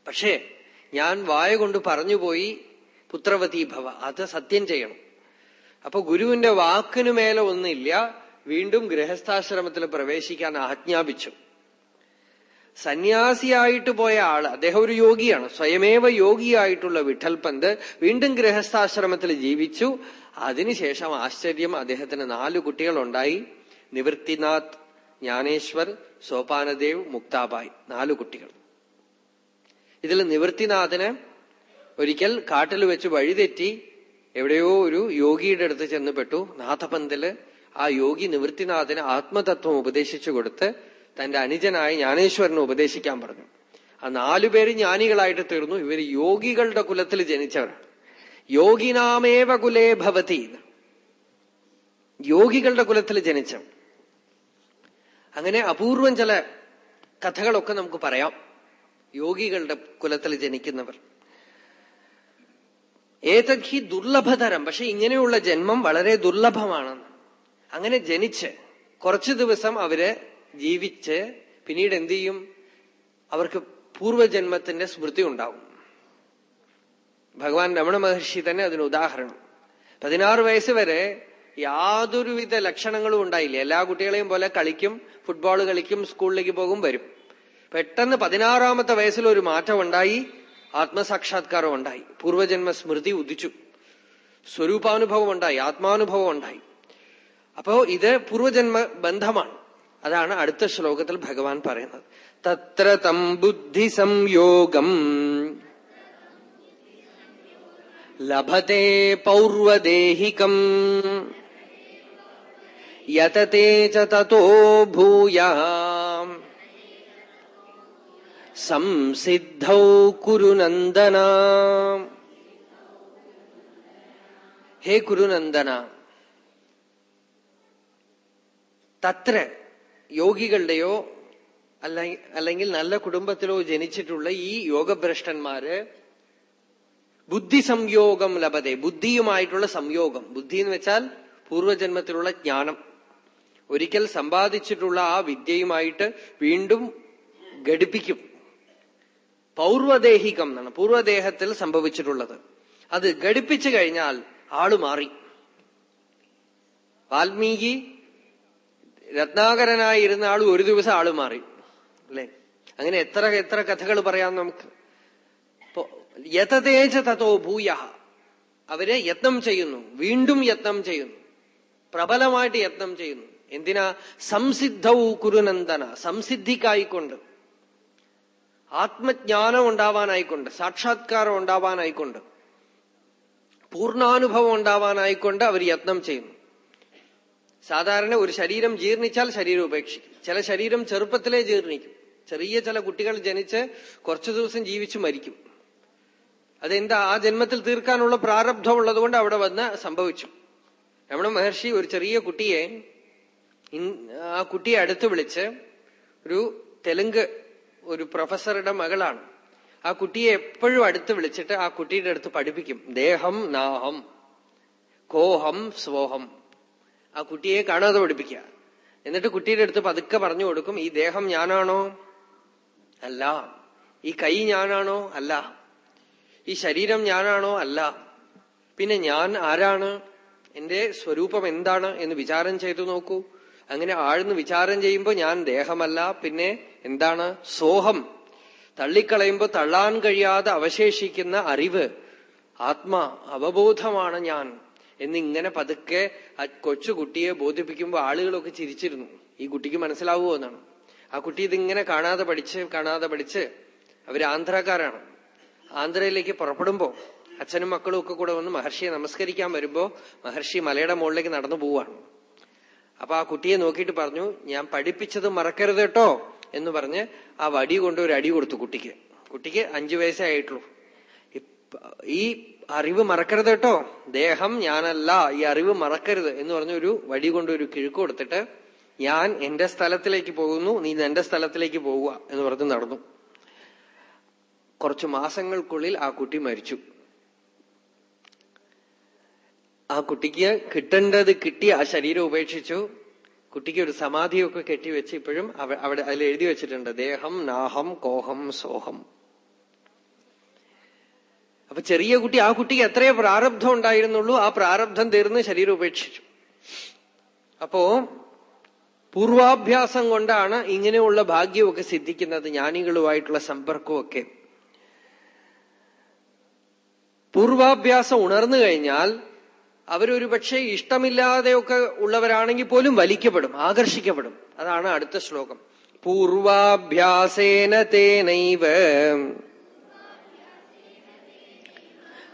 പക്ഷേ ഞാൻ വായ കൊണ്ട് പറഞ്ഞുപോയി പുത്രവതി ഭവ അത് സത്യം ചെയ്യണം. അപ്പൊ ഗുരുവിന്റെ വാക്കിനു മേലെ ഒന്നില്ല വീണ്ടും ഗൃഹസ്ഥാശ്രമത്തിൽ പ്രവേശിക്കാൻ ആജ്ഞാപിച്ചു. സന്യാസിയായിട്ട് പോയ ആൾ അദ്ദേഹം ഒരു യോഗിയാണ് സ്വയമേവ യോഗിയായിട്ടുള്ള വിഠൽ പന്ത് വീണ്ടും ഗൃഹസ്ഥാശ്രമത്തിൽ ജീവിച്ചു. അതിനുശേഷം ആശ്ചര്യം അദ്ദേഹത്തിന് നാലു കുട്ടികളുണ്ടായി. നിവൃത്തിനാഥ് ജ്ഞാനേശ്വർ സോപാനദേവ് മുക്താബായ് നാലു കുട്ടികൾ. ഇതിൽ നിവൃത്തിനാഥന് ഒരിക്കൽ കാട്ടിൽ വെച്ച് വഴിതെറ്റി എവിടെയോ ഒരു യോഗിയുടെ അടുത്ത് ചെന്നുപെട്ടു നാഥപന്തിൽ ആ യോഗി നിവൃത്തിനാഥന് ആത്മതത്വം ഉപദേശിച്ചു കൊടുത്ത് തന്റെ അനുജനായ ജ്ഞാനേശ്വരനെ ഉപദേശിക്കാൻ പറഞ്ഞു. ആ നാലുപേര് ജ്ഞാനികളായിട്ട് തീർന്നു. ഇവർ യോഗികളുടെ കുലത്തിൽ ജനിച്ചവരാണ്. യോഗിനാമേവ കുലേ ഭവതി യോഗികളുടെ കുലത്തിൽ ജനിച്ച അങ്ങനെ അപൂർവം ചില കഥകളൊക്കെ നമുക്ക് പറയാം. യോഗികളുടെ കുലത്തിൽ ജനിക്കുന്നവർ. ഏതൊക്കെ ദുർലഭതരം. പക്ഷെ ഇങ്ങനെയുള്ള ജന്മം വളരെ ദുർലഭമാണ്. അങ്ങനെ ജനിച്ച് കുറച്ചു ദിവസം അവർ ജീവിച്ച് പിന്നീട് എന്ത് ചെയ്യും? അവർക്ക് പൂർവജന്മത്തിന്റെ സ്മൃതി ഉണ്ടാവും. ഭഗവാൻ രമണ മഹർഷി തന്നെ അതിന് ഉദാഹരണം. പതിനാറ് വയസ്സ് വരെ യാതൊരുവിധ ലക്ഷണങ്ങളും ഉണ്ടായില്ല. എല്ലാ കുട്ടികളെയും പോലെ കളിക്കും ഫുട്ബോൾ കളിക്കും സ്കൂളിലേക്ക് പോകും വരും. പെട്ടെന്ന് പതിനാറാമത്തെ വയസ്സിൽ ഒരു മാറ്റം ഉണ്ടായി ആത്മസാക്ഷാത്കാരം ഉണ്ടായി. പൂർവജന്മ സ്മൃതി ഉദിച്ചു. സ്വരൂപാനുഭവം ഉണ്ടായി ആത്മാനുഭവം ഉണ്ടായി. അപ്പോ ഇത് പൂർവജന്മ ബന്ധമാണ്. അതാണ് അടുത്ത ശ്ലോകത്തിൽ ഭഗവാൻ പറയുന്നത്. തത്ര തം ബുദ്ധി സംയോഗം. ലഭത്തെ പൗർവദേഹികം. യതത്തെ ച തോ ഭൂയ. സംസിദ്ധൗ കുരുനന്ദന ഹേ കുരുനന്ദന തത്ര യോഗികളുടെയോ അല്ലെങ്കിൽ നല്ല കുടുംബത്തിലോ ജനിച്ചിട്ടുള്ള ഈ യോഗഭ്രഷ്ടന്മാര് ബുദ്ധി സംയോഗം ലഭതെ. ബുദ്ധിയുമായിട്ടുള്ള സംയോഗം. ബുദ്ധി എന്ന് വെച്ചാൽ പൂർവജന്മത്തിലുള്ള ജ്ഞാനം. ഒരിക്കൽ സമ്പാദിച്ചിട്ടുള്ള ആ വിദ്യയുമായിട്ട് വീണ്ടും ഘടിപ്പിക്കും. പൗർവദേഹികം എന്നാണ്. പൂർവദേഹത്തിൽ സംഭവിച്ചിട്ടുള്ളത്. അത് ഘടിപ്പിച്ചു കഴിഞ്ഞാൽ ആൾ മാറി. വാൽമീകി രത്നാകരനായിരുന്ന ആൾ ഒരു ദിവസം ആൾ മാറി. അല്ലെ? അങ്ങനെ എത്ര എത്ര കഥകൾ പറയാം നമുക്ക്. യഥതേജ തതോ ഭൂയ. അവരെ യത്നം ചെയ്യുന്നു. വീണ്ടും യത്നം ചെയ്യുന്നു. പ്രബലമായിട്ട് യത്നം ചെയ്യുന്നു. എന്തിനാ? സംസിദ്ധൗ കുരുനന്ദന. സംസിദ്ധിക്കായിക്കൊണ്ട്. ആത്മജ്ഞാനം ഉണ്ടാവാനായിക്കൊണ്ട്. സാക്ഷാത്കാരം ഉണ്ടാവാനായിക്കൊണ്ട്. പൂർണാനുഭവം ഉണ്ടാവാനായിക്കൊണ്ട് അവർ യത്നം ചെയ്യുന്നു. സാധാരണ ഒരു ശരീരം ജീർണിച്ചാൽ ശരീരം ഉപേക്ഷിക്കും. ചില ശരീരം ചെറുപ്പത്തിലേ ജീർണിക്കും. ചെറിയ ചില കുട്ടികൾ ജനിച്ച് കുറച്ചു ദിവസം ജീവിച്ചു മരിക്കും. അതെന്താ? ആ ജന്മത്തിൽ തീർക്കാനുള്ള പ്രാരബ്ധം ഉള്ളതുകൊണ്ട് അവിടെ വന്ന് സംഭവിച്ചു. രമണ മഹർഷി ഒരു ചെറിയ കുട്ടിയെ ആ കുട്ടിയെ അടുത്ത് വിളിച്ച് ഒരു തെലുങ്ക് ഒരു പ്രൊഫസറുടെ മകളാണ്. ആ കുട്ടിയെ എപ്പോഴും അടുത്ത് വിളിച്ചിട്ട് ആ കുട്ടിയുടെ അടുത്ത് പഠിപ്പിക്കും. ദേഹം നാഹം കോഹം സ്വോഹം. ആ കുട്ടിയെ കാണാതെ പഠിപ്പിക്കുക. എന്നിട്ട് കുട്ടിയുടെ അടുത്ത് പതുക്കെ പറഞ്ഞു കൊടുക്കും ഈ ദേഹം ഞാനാണോ? അല്ല. ഈ കൈ ഞാനാണോ? അല്ല. ഈ ശരീരം ഞാനാണോ? അല്ല. പിന്നെ ഞാൻ ആരാണ്? എന്റെ സ്വരൂപം എന്താണ്? എന്ന് വിചാരം ചെയ്തു നോക്കൂ. അങ്ങനെ ആഴ്ന്ന് വിചാരം ചെയ്യുമ്പോൾ ഞാൻ ദേഹമല്ല പിന്നെ എന്താണ്? സോഹം. തള്ളിക്കളയുമ്പോൾ തള്ളാൻ കഴിയാതെ അവശേഷിക്കുന്ന അറിവ്. ആത്മാ അവബോധമാണ് ഞാൻ. എന്നിങ്ങനെ പതുക്കെ ആ കൊച്ചുകുട്ടിയെ ബോധിപ്പിക്കുമ്പോൾ ആളുകളൊക്കെ ചിരിച്ചിരുന്നു. ഈ കുട്ടിക്ക് മനസ്സിലാവുമോ എന്നാണ്. ആ കുട്ടി ഇതിങ്ങനെ കാണാതെ പഠിച്ച് കാണാതെ പഠിച്ച് അവർ ആന്ധ്രാക്കാരാണ്. ആന്ധ്രയിലേക്ക് പുറപ്പെടുമ്പോ അച്ഛനും മക്കളും ഒക്കെ കൂടെ വന്ന് മഹർഷിയെ നമസ്കരിക്കാൻ വരുമ്പോ മഹർഷി മലയുടെ മുകളിലേക്ക് നടന്നു പോവാണ്. അപ്പൊ ആ കുട്ടിയെ നോക്കിയിട്ട് പറഞ്ഞു ഞാൻ പഠിപ്പിച്ചത് മറക്കരുത് കേട്ടോ എന്ന് പറഞ്ഞ് ആ വടി കൊണ്ട് ഒരു അടി കൊടുത്തു കുട്ടിക്ക്. കുട്ടിക്ക് അഞ്ചു വയസ്സേ ആയിട്ടുള്ളൂ. ഈ അറിവ് മറക്കരുത് കേട്ടോ. ദേഹം ഞാനല്ല ഈ അറിവ് മറക്കരുത് എന്ന് പറഞ്ഞൊരു വടി കൊണ്ട് ഒരു കിഴുക്ക് കൊടുത്തിട്ട് ഞാൻ എന്റെ സ്ഥലത്തിലേക്ക് പോകുന്നു നീ എന്റെ സ്ഥലത്തിലേക്ക് പോവുക എന്ന് പറഞ്ഞ് നടന്നു. കുറച്ചു മാസങ്ങൾക്കുള്ളിൽ ആ കുട്ടി മരിച്ചു. ആ കുട്ടിക്ക് കിട്ടേണ്ടത് കിട്ടി ആ ശരീരം ഉപേക്ഷിച്ചു. കുട്ടിക്ക് ഒരു സമാധിയൊക്കെ കെട്ടിവെച്ച് ഇപ്പോഴും അവിടെ അതിൽ എഴുതി വെച്ചിട്ടുണ്ട്. ദേഹം നാഹം കോഹം സോഹം. അപ്പൊ ചെറിയ കുട്ടി ആ കുട്ടിക്ക് എത്രയേ പ്രാരബ്ധം ഉണ്ടായിരുന്നുള്ളൂ. ആ പ്രാരബ്ധം തീർന്ന് ശരീരം ഉപേക്ഷിച്ചു. അപ്പോ പൂർവാഭ്യാസം കൊണ്ടാണ് ഇങ്ങനെയുള്ള ഭാഗ്യമൊക്കെ സിദ്ധിക്കുന്നത് ജ്ഞാനികളുമായിട്ടുള്ള സമ്പർക്കമൊക്കെ. പൂർവാഭ്യാസം ഉണർന്നു കഴിഞ്ഞാൽ അവരൊരു പക്ഷേ ഇഷ്ടമില്ലാതെയൊക്കെ ഉള്ളവരാണെങ്കിൽ പോലും വലിക്കപ്പെടും ആകർഷിക്കപ്പെടും. അതാണ് അടുത്ത ശ്ലോകം. പൂർവാഭ്യാസേന തേനൈവ.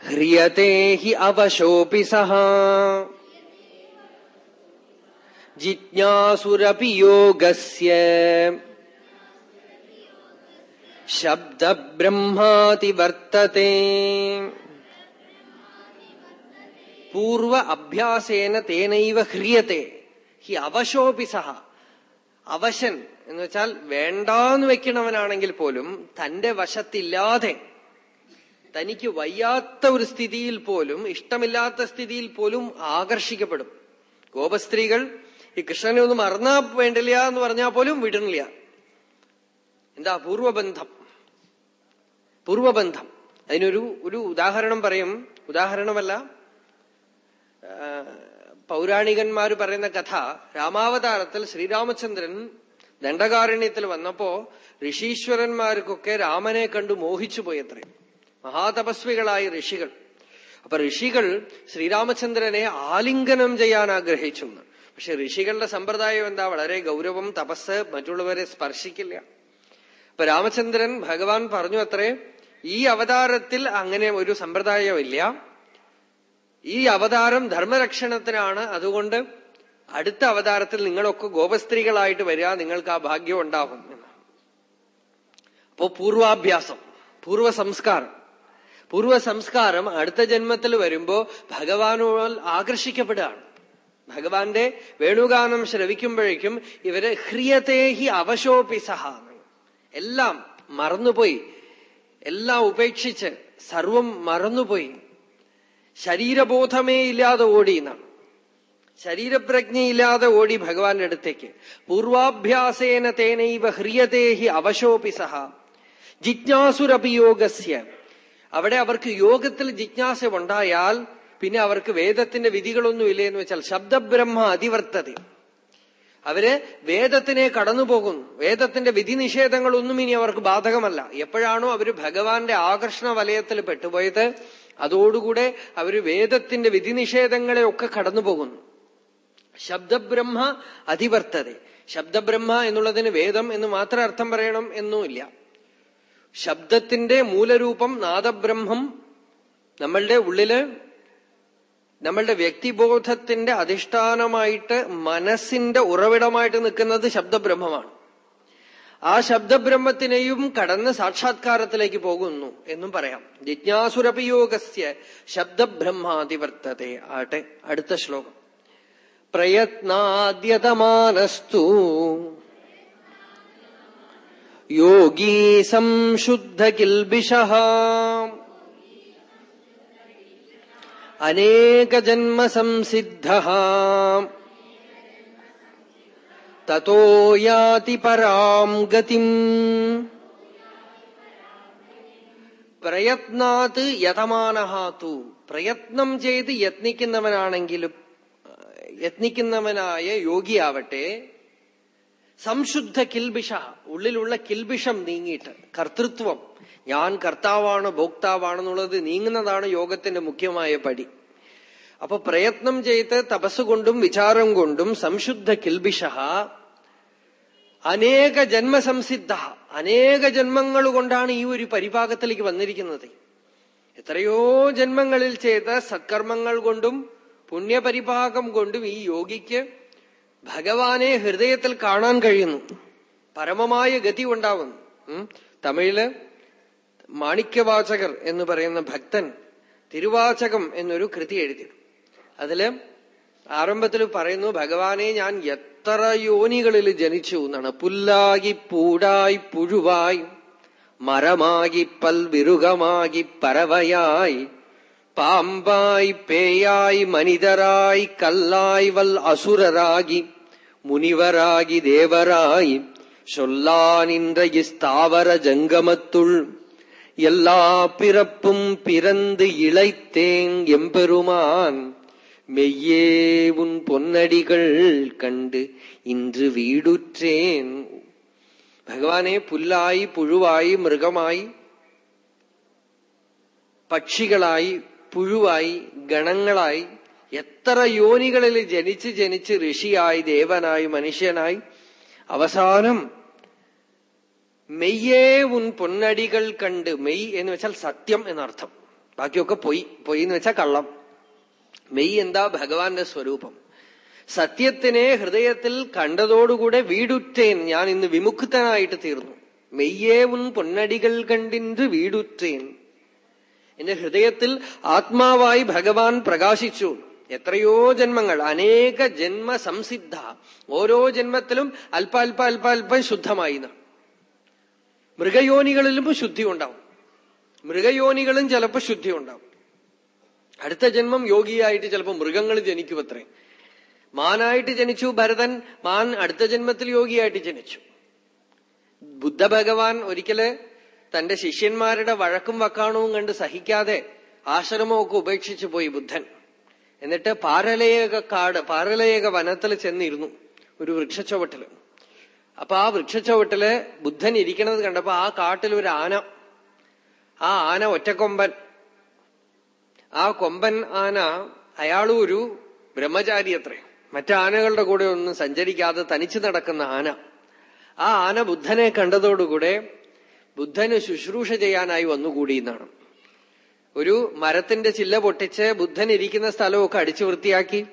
ഹി അവശോപി സഹ ജിജ്ഞാസുരപി യോഗസ്യ शब्दब्रह्माति വർത്തത്തെ പൂർവ അഭ്യാസേന തേനൈവ ഹ്രിയത്തെ ഹി അവശോപി സഹ അവശൻ എന്ന് വെച്ചാൽ വേണ്ടാന്ന് വെക്കണവനാണെങ്കിൽ പോലും തന്റെ വശത്തില്ലാതെ തനിക്ക് വയ്യാത്ത ഒരു സ്ഥിതിയിൽ പോലും ഇഷ്ടമില്ലാത്ത സ്ഥിതിയിൽ പോലും ആകർഷിക്കപ്പെടും. ഗോപസ്ത്രീകൾ ഈ കൃഷ്ണനെ ഒന്ന് മറന്നാ വേണ്ടില്ല എന്ന് പറഞ്ഞാൽ പോലും വിടണില്ല. എന്താ പൂർവബന്ധം? പൂർവബന്ധം. അതിനൊരു ഒരു ഉദാഹരണം പറയും. ഉദാഹരണമല്ല പൗരാണികന്മാർ പറയുന്ന കഥ. രാമാവതാരത്തിൽ ശ്രീരാമചന്ദ്രൻ ദണ്ഡകാരണ്യത്തിൽ വന്നപ്പോ ഋഷീശ്വരന്മാർക്കൊക്കെ രാമനെ കണ്ടു മോഹിച്ചു പോയത്രേ മഹാതപസ്വികളായ ഋഷികൾ. അപ്പൊ ഋഷികൾ ശ്രീരാമചന്ദ്രനെ ആലിംഗനം ചെയ്യാൻ ആഗ്രഹിച്ചു പക്ഷെ ഋഷികളുടെ സമ്പ്രദായം എന്താ? വളരെ ഗൗരവം തപസ് മറ്റുള്ളവരെ സ്പർശിക്കില്ല. അപ്പൊ രാമചന്ദ്രൻ ഭഗവാൻ പറഞ്ഞു അത്രേ ഈ അവതാരത്തിൽ അങ്ങനെ ഒരു സമ്പ്രദായമില്ല. ഈ അവതാരം ധർമ്മരക്ഷണത്തിനാണ്. അതുകൊണ്ട് അടുത്ത അവതാരത്തിൽ നിങ്ങളൊക്കെ ഗോപസ്ത്രീകളായിട്ട് വരിക നിങ്ങൾക്ക് ആ ഭാഗ്യം ഉണ്ടാവും അപ്പോ പൂർവാഭ്യാസം പൂർവ സംസ്കാരം പൂർവ സംസ്കാരം അടുത്ത ജന്മത്തിൽ വരുമ്പോ ഭഗവാനോട് ആകർഷിക്കപ്പെടുകയാണ്. ഭഗവാന്റെ വേണുഗാനം ശ്രവിക്കുമ്പോഴേക്കും ഇവർ ഹ്രിയതേഹി അവശോപി സഹ എല്ലാം മറന്നുപോയി. എല്ലാം ഉപേക്ഷിച്ച് സർവം മറന്നുപോയി. ശരീരബോധമേ ഇല്ലാതെ ഓടി എന്നാണ്. ശരീരപ്രജ്ഞയില്ലാതെ ഓടി ഭഗവാന്റെ അടുത്തേക്ക്. പൂർവാഭ്യാസേന തേനൈവ ഹ്രിയതേഹി അവശോപി സഹ. ജിജ്ഞാസുരഭിയോഗസ്യ. അവിടെ അവർക്ക് യോഗത്തിൽ ജിജ്ഞാസ ഉണ്ടായാൽ പിന്നെ അവർക്ക് വേദത്തിന്റെ വിധികളൊന്നും എന്ന് വെച്ചാൽ ശബ്ദബ്രഹ്മ അതിവർത്തത. അവർ വേദത്തിനെ കടന്നുപോകുന്നു. വേദത്തിന്റെ വിധി നിഷേധങ്ങളൊന്നും ഇനി അവർക്ക് ബാധകമല്ല. എപ്പോഴാണോ അവർ ഭഗവാന്റെ ആകർഷണ വലയത്തിൽ പെട്ടുപോയത് അതോടുകൂടെ അവർ വേദത്തിന്റെ വിധി നിഷേധങ്ങളെ ഒക്കെ കടന്നുപോകുന്നു. ശബ്ദബ്രഹ്മ അതിവർത്തത. ശബ്ദബ്രഹ്മ എന്നുള്ളതിന് വേദം എന്ന് മാത്രം അർത്ഥം പറയണം എന്നുമില്ല. ശബ്ദത്തിന്റെ മൂലരൂപം നാദബ്രഹ്മം നമ്മളുടെ ഉള്ളിൽ നമ്മളുടെ വ്യക്തിബോധത്തിന്റെ അധിഷ്ഠാനമായിട്ട് മനസ്സിന്റെ ഉറവിടമായിട്ട് നിൽക്കുന്നത് ശബ്ദബ്രഹ്മമാണ്. ആ ശബ്ദബ്രഹ്മത്തിനെയും കടന്ന് സാക്ഷാത്കാരത്തിലേക്ക് പോകുന്നു എന്നും പറയാം. ജിജ്ഞാസുരപയോഗസ്യ ശബ്ദബ്രഹ്മാതിവർത്തതെ. ആട്ടെ അടുത്ത ശ്ലോകം. പ്രയത്നാദ്യതമാനസ്തു. യോഗീ സംശുദ്ധ കിൽബിഷ അനേകജന്മ സംസിദ്ധ തോ യാതി പരാം ഗതിം പ്രയത്നാത് യഥമാനഹാതു പ്രയത്നം ചെയ്ത് യത്നിക്കുന്നവനാണെങ്കിലും യത്നിക്കുന്നവനായ യോഗിയാവട്ടെ സംശുദ്ധ കിൽബിഷ ഉള്ളിലുള്ള കിൽബിഷം നീങ്ങിയിട്ട് കർത്തൃത്വം. ഞാൻ കർത്താവാണ് ഭോക്താവാണെന്നുള്ളത് നീങ്ങുന്നതാണ് യോഗത്തിന്റെ മുഖ്യമായ പടി. അപ്പൊ പ്രയത്നം ചെയ്ത് തപസ്സുകൊണ്ടും വിചാരം കൊണ്ടും സംശുദ്ധ കിൽബിഷ അനേക ജന്മസംസിദ്ധ അനേക ജന്മങ്ങൾ കൊണ്ടാണ് ഈ ഒരു പരിഭാഗത്തിലേക്ക് വന്നിരിക്കുന്നത്. എത്രയോ ജന്മങ്ങളിൽ ചെയ്ത സത്കർമ്മങ്ങൾ കൊണ്ടും പുണ്യപരിഭാഗം കൊണ്ടും ഈ യോഗിക്ക് ഭഗവാനെ ഹൃദയത്തിൽ കാണാൻ കഴിയുന്നു. പരമമായ ഗതി ഉണ്ടാവുന്നു. തമിഴിൽ മാണിക്യവാചകർ എന്ന് പറയുന്ന ഭക്തൻ തിരുവാചകം എന്നൊരു കൃതി എഴുതി. അതിൽ ആരംഭത്തിൽ പറയുന്നു ഭഗവാനെ ഞാൻ എത്ര യോനികളിൽ ജനിച്ചു എന്നാണ്. പുല്ലാകി പൂടായി പുഴുവായി മരമാകി പൽവിരുകമാകി പരവയായി பாம்பாய் பேயாய் மனிதராய் கல்லாய்வல் அசுரராகி முனிவராகி தேவராய் சொல்லா நின்ற இஸ்தாவர ஜங்கமத்துள் எல்லா பிறப்பும் பிறந்து இழைத்தேங் எம்பெருமான். மெய்யே உன் பொன்னடிகள் கண்டு இன்று வீடுற்றேன். ഭഗവാനെ പുല്ലായി പുഴുവായി മൃഗമായി പക്ഷികളായി പുഴുവായി ഗണങ്ങളായി എത്ര യോനികളിൽ ജനിച്ച് ജനിച്ച് ഋഷിയായി ദേവനായി മനുഷ്യനായി അവസാനം മെയ്യേ ഉൻ പൊന്നടികൾ കണ്ട് മെയ് എന്ന് വെച്ചാൽ സത്യം എന്നർത്ഥം. ബാക്കിയൊക്കെ പൊയ് പൊയ് എന്ന് വെച്ചാൽ കള്ളം. മെയ് എന്താ ഭഗവാന്റെ സ്വരൂപം. സത്യത്തിനെ ഹൃദയത്തിൽ കണ്ടതോടുകൂടെ വീടുറ്റേൻ ഞാൻ ഇന്ന് വിമുക്തനായിട്ട് തീർന്നു. മെയ്യേ ഉൻ പൊന്നടികൾ കണ്ടിன்று വീടുറ്റേൻ. എന്റെ ഹൃദയത്തിൽ ആത്മാവായി ഭഗവാൻ പ്രകാശിച്ചു. എത്രയോ ജന്മങ്ങൾ അനേക ജന്മ സംസിദ്ധ ഓരോ ജന്മത്തിലും അല്പ അല്പ അല്പ അല്പം ശുദ്ധമായി മൃഗയോനികളിലും ശുദ്ധി ഉണ്ടാവും. മൃഗയോനികളും ചിലപ്പോ ശുദ്ധി ഉണ്ടാവും. അടുത്ത ജന്മം യോഗിയായിട്ട് ചിലപ്പോൾ മൃഗങ്ങൾ ജനിക്കും അത്രേ മാനായിട്ട് ജനിച്ചു ഭരതൻ മാൻ അടുത്ത ജന്മത്തിൽ യോഗിയായിട്ട് ജനിച്ചു. ബുദ്ധ ഭഗവാൻ ഒരിക്കൽ തന്റെ ശിഷ്യന്മാരുടെ വഴക്കും വക്കാണവും കണ്ട് സഹിക്കാതെ ആശ്രമമൊക്കെ ഉപേക്ഷിച്ചു പോയി ബുദ്ധൻ. എന്നിട്ട് പാരലയക കാട് പാരലയക വനത്തിൽ ചെന്നിരുന്നു ഒരു വൃക്ഷച്ചുവട്ടിൽ. അപ്പൊ ആ വൃക്ഷച്ചുവട്ടിൽ ബുദ്ധൻ ഇരിക്കണത് കണ്ടപ്പോ ആ കാട്ടിൽ ഒരു ആന. ആ ആന ഒറ്റക്കൊമ്പൻ. ആ കൊമ്പൻ ആന അയാളും ഒരു ബ്രഹ്മചാരി അത്രേ. മറ്റാനകളുടെ കൂടെ ഒന്നും സഞ്ചരിക്കാതെ തനിച്ചു നടക്കുന്ന ആന. ആ ആന ബുദ്ധനെ കണ്ടതോടുകൂടെ ബുദ്ധന് ശുശ്രൂഷ ചെയ്യാനായി വന്നുകൂടി എന്നാണ്. ഒരു മരത്തിന്റെ ചില്ല പൊട്ടിച്ച് ബുദ്ധൻ ഇരിക്കുന്ന സ്ഥലമൊക്കെ അടിച്ചു വൃത്തിയാക്കി.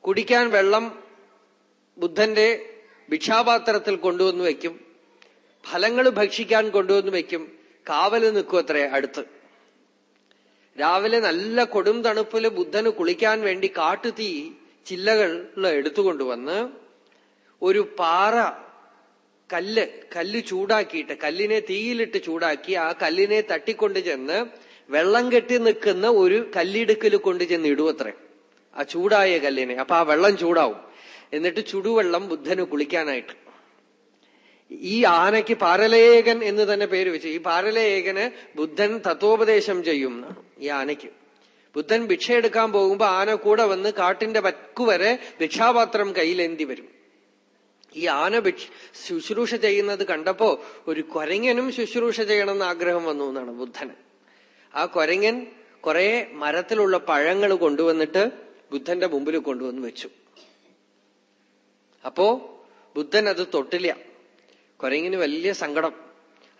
കുടിക്കാൻ വെള്ളം ബുദ്ധന്റെ ഭിക്ഷാപാത്രത്തിൽ കൊണ്ടുവന്ന് വയ്ക്കും ഫലങ്ങൾ ഭക്ഷിക്കാൻ കൊണ്ടുവന്ന് വയ്ക്കും കാവൽ നിൽക്കും അത്രേ അടുത്ത്. രാവിലെ നല്ല കൊടും തണുപ്പിൽ ബുദ്ധന് കുളിക്കാൻ വേണ്ടി കാട്ടുതീ ചില്ലകൾ എടുത്തുകൊണ്ടുവന്ന് ഒരു പാറ കല്ല് കല്ല് ചൂടാക്കിയിട്ട് കല്ലിനെ തീയിലിട്ട് ചൂടാക്കി ആ കല്ലിനെ തട്ടിക്കൊണ്ട് ചെന്ന് വെള്ളം കെട്ടി നിൽക്കുന്ന ഒരു കല്ലിടുക്കൽ കൊണ്ട് ചെന്ന് ഇടുവത്രേ ആ ചൂടായ കല്ലിനെ. അപ്പൊ ആ വെള്ളം ചൂടാവും. എന്നിട്ട് ചുടുവെള്ളം ബുദ്ധന് കുളിക്കാനായിട്ട്. ഈ ആനയ്ക്ക് പാരലേകൻ എന്ന് തന്നെ പേര് വെച്ചു. ഈ പാരലേകന് ബുദ്ധൻ തത്വോപദേശം ചെയ്യും ഈ ആനയ്ക്ക്. ബുദ്ധൻ ഭിക്ഷ എടുക്കാൻ പോകുമ്പോ ആന കൂടെ വന്ന് കാട്ടിന്റെ വക്കുവരെ ഭിക്ഷാപാത്രം കയ്യിലേന്തി വരും. ഈ ആന ശുശ്രൂഷ ചെയ്യുന്നത് കണ്ടപ്പോ ഒരു കൊരങ്ങനും ശുശ്രൂഷ ചെയ്യണമെന്ന് ആഗ്രഹം വന്നു എന്നാണ് ബുദ്ധന് ആ കൊരങ്ങൻ കുറെ മരത്തിലുള്ള പഴങ്ങൾ കൊണ്ടുവന്നിട്ട് ബുദ്ധന്റെ മുമ്പിൽ കൊണ്ടുവന്ന് വെച്ചു. അപ്പോ ബുദ്ധൻ അത് തൊട്ടില്ല. കൊരങ്ങിന് വലിയ സങ്കടം.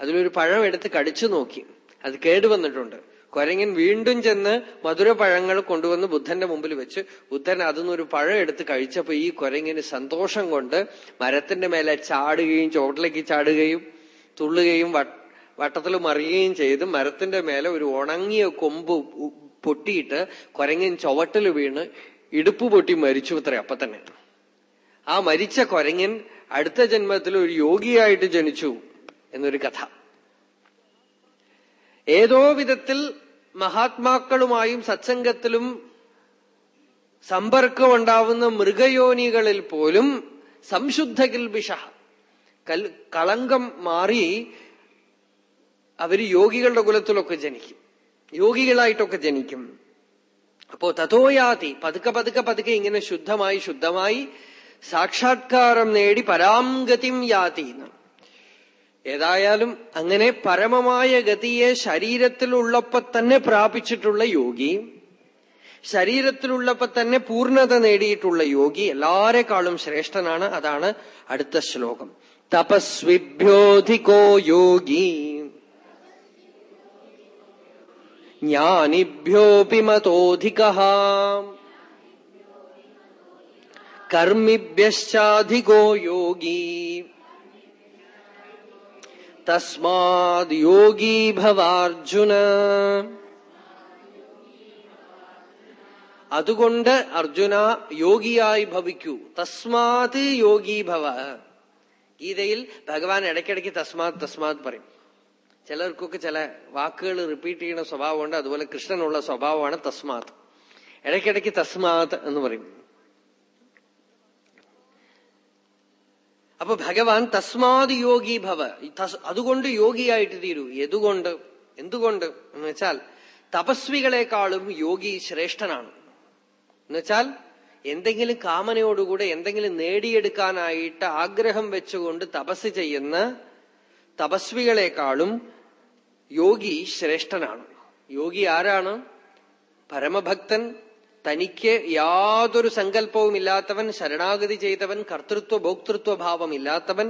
അതിലൊരു പഴം എടുത്ത് കടിച്ചു നോക്കി. അത് കേടുവന്നിട്ടുണ്ട്. കൊരങ്ങൻ വീണ്ടും ചെന്ന് മധുരപഴങ്ങൾ കൊണ്ടുവന്ന് ബുദ്ധന്റെ മുമ്പിൽ വെച്ച് ബുദ്ധൻ അതിന്നൊരു പഴം എടുത്ത് കഴിച്ചപ്പോ ഈ കൊരങ്ങിന് സന്തോഷം കൊണ്ട് മരത്തിന്റെ മേലെ ചാടുകയും ചോട്ടിലേക്ക് ചാടുകയും തുള്ളുകയും വട്ടത്തിൽ മറിയുകയും ചെയ്ത് മരത്തിന്റെ മേലെ ഒരു ഉണങ്ങിയ കൊമ്പ് പൊട്ടിയിട്ട് കൊരങ്ങൻ ചുവട്ടിൽ വീണ് ഇടുപ്പ് പൊട്ടി മരിച്ചു അത്ര അപ്പൊ തന്നെ. ആ മരിച്ച കൊരങ്ങൻ അടുത്ത ജന്മത്തിൽ ഒരു യോഗിയായിട്ട് ജനിച്ചു എന്നൊരു കഥ. ഏതോ വിധത്തിൽ മഹാത്മാക്കളുമായും സത്സംഗത്തിലും സമ്പർക്കമുണ്ടാവുന്ന മൃഗയോനികളിൽ പോലും സംശുദ്ധ കിൽബിഷ കളങ്കം മാറി അവർ യോഗികളുടെ കുലത്തിലൊക്കെ ജനിക്കും. യോഗികളായിട്ടൊക്കെ ജനിക്കും. അപ്പോ തഥോയാതി പതുക്കെ പതുക്കെ പതുക്കെ ഇങ്ങനെ ശുദ്ധമായി ശുദ്ധമായി സാക്ഷാത്കാരം നേടി പരാംഗതിം യാതി ഏതായാലും അങ്ങനെ പരമമായ ഗതിയെ ശരീരത്തിലുള്ളപ്പോ തന്നെ പ്രാപിച്ചിട്ടുള്ള യോഗി ശരീരത്തിലുള്ളപ്പോ തന്നെ പൂർണത നേടിയിട്ടുള്ള യോഗി എല്ലാരെക്കാളും ശ്രേഷ്ഠനാണ്. അതാണ് അടുത്ത ശ്ലോകം. തപസ്വിഭ്യോധികോ യോഗി. ജ്ഞാനിഭ്യോപി മതോധിക കർമ്മിഭ്യശ്ചാധികോ യോഗി. തസ്മാത് യോഗീ ഭവാർജുന അതുകൊണ്ട് അർജുന യോഗിയായി ഭവിക്കൂ. തസ്മാത് യോഗീ ഭവ. ഗീതയിൽ ഭഗവാൻ ഇടയ്ക്കിടയ്ക്ക് തസ്മാത് തസ്മാത് പറയും. ചിലർക്കൊക്കെ ചില വാക്കുകൾ റിപ്പീറ്റ് ചെയ്യുന്ന സ്വഭാവമുണ്ട്. അതുപോലെ കൃഷ്ണനുള്ള സ്വഭാവമാണ് തസ്മാത്. ഇടയ്ക്കിടയ്ക്ക് തസ്മാത് എന്ന് പറയും. അപ്പൊ ഭഗവാൻ തസ്മാത് യോഗി ഭവ. അതുകൊണ്ട് യോഗിയായിട്ട് തീരൂ. എതുകൊണ്ട് എന്തുകൊണ്ട്? എന്ന് വെച്ചാൽ തപസ്വികളെക്കാളും യോഗി ശ്രേഷ്ഠനാണ്. എന്നുവെച്ചാൽ എന്തെങ്കിലും കാമനയോടുകൂടെ എന്തെങ്കിലും നേടിയെടുക്കാനായിട്ട് ആഗ്രഹം വെച്ചുകൊണ്ട് തപസ് ചെയ്യുന്ന തപസ്വികളെക്കാളും യോഗി ശ്രേഷ്ഠനാണ്. യോഗി ആരാണ്? പരമഭക്തൻ തനിക്ക് യാതൊരു സങ്കല്പവും ഇല്ലാത്തവൻ ശരണാഗതി ചെയ്തവൻ കർത്തൃത്വ ഭോക്തൃത്വ ഭാവം ഇല്ലാത്തവൻ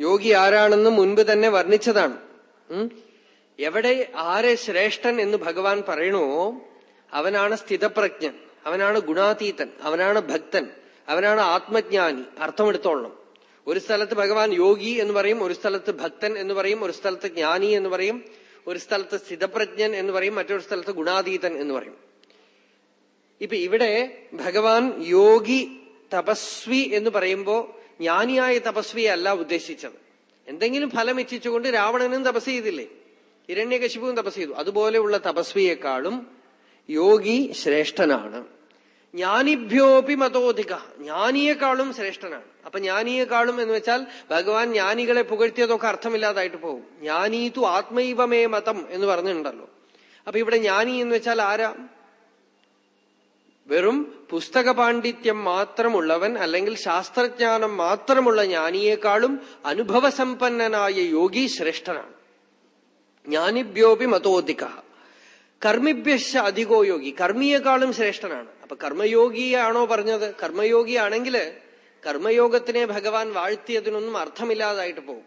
യോഗി ആരാണെന്ന് മുൻപ് തന്നെ വർണിച്ചതാണ്. എവിടെ ആരെ ശ്രേഷ്ഠൻ എന്ന് ഭഗവാൻ പറയണോ അവനാണ് സ്ഥിതപ്രജ്ഞൻ അവനാണ് ഗുണാതീതൻ അവനാണ് ഭക്തൻ അവനാണ് ആത്മജ്ഞാനി അർത്ഥമെടുത്തോളണം. ഒരു സ്ഥലത്ത് ഭഗവാൻ യോഗി എന്ന് പറയും ഒരു സ്ഥലത്ത് ഭക്തൻ എന്ന് പറയും ഒരു സ്ഥലത്ത് ജ്ഞാനി എന്ന് പറയും ഒരു സ്ഥലത്ത് സ്ഥിതപ്രജ്ഞൻ എന്ന് പറയും മറ്റൊരു സ്ഥലത്ത് ഗുണാതീതൻ എന്ന് പറയും. ഇപ്പൊ ഇവിടെ ഭഗവാൻ യോഗി തപസ്വി എന്ന് പറയുമ്പോ ജ്ഞാനിയായ തപസ്വിയെ അല്ല ഉദ്ദേശിച്ചത്. എന്തെങ്കിലും ഫലം ഇച്ഛിച്ചുകൊണ്ട് രാവണനും തപസ് ചെയ്തില്ലേ? ഇരണ്യകശിപുവും തപസ് ചെയ്തു. അതുപോലെയുള്ള തപസ്വിയെക്കാളും യോഗി ശ്രേഷ്ഠനാണ്. ജ്ഞാനിഭ്യോപി മതോധിക. ജ്ഞാനിയെക്കാളും ശ്രേഷ്ഠനാണ്. അപ്പൊ ജ്ഞാനിയെക്കാളും എന്ന് വെച്ചാൽ ഭഗവാൻ ജ്ഞാനികളെ പുകഴ്ത്തിയതൊക്കെ അർത്ഥമില്ലാതായിട്ട് പോകും. ജ്ഞാനീതു ആത്മൈവമേ മതം എന്ന് പറഞ്ഞിട്ടുണ്ടല്ലോ. അപ്പൊ ഇവിടെ ജ്ഞാനി എന്ന് വെച്ചാൽ ആരാ? വെറും പുസ്തക പാണ്ഡിത്യം മാത്രമുള്ളവൻ അല്ലെങ്കിൽ ശാസ്ത്രജ്ഞാനം മാത്രമുള്ള ജ്ഞാനിയേക്കാളും അനുഭവസമ്പന്നനായ യോഗി ശ്രേഷ്ഠനാണ്. ജ്ഞാനിഭ്യോപി മതോധിക. കർമ്മിഭ്യശ അധികോ യോഗി. കർമ്മിയേക്കാളും ശ്രേഷ്ഠനാണ്. അപ്പൊ കർമ്മയോഗിയാണോ പറഞ്ഞത്? കർമ്മയോഗിയാണെങ്കിൽ കർമ്മയോഗത്തിനെ ഭഗവാൻ വാഴ്ത്തിയതിനൊന്നും അർത്ഥമില്ലാതായിട്ട് പോകും.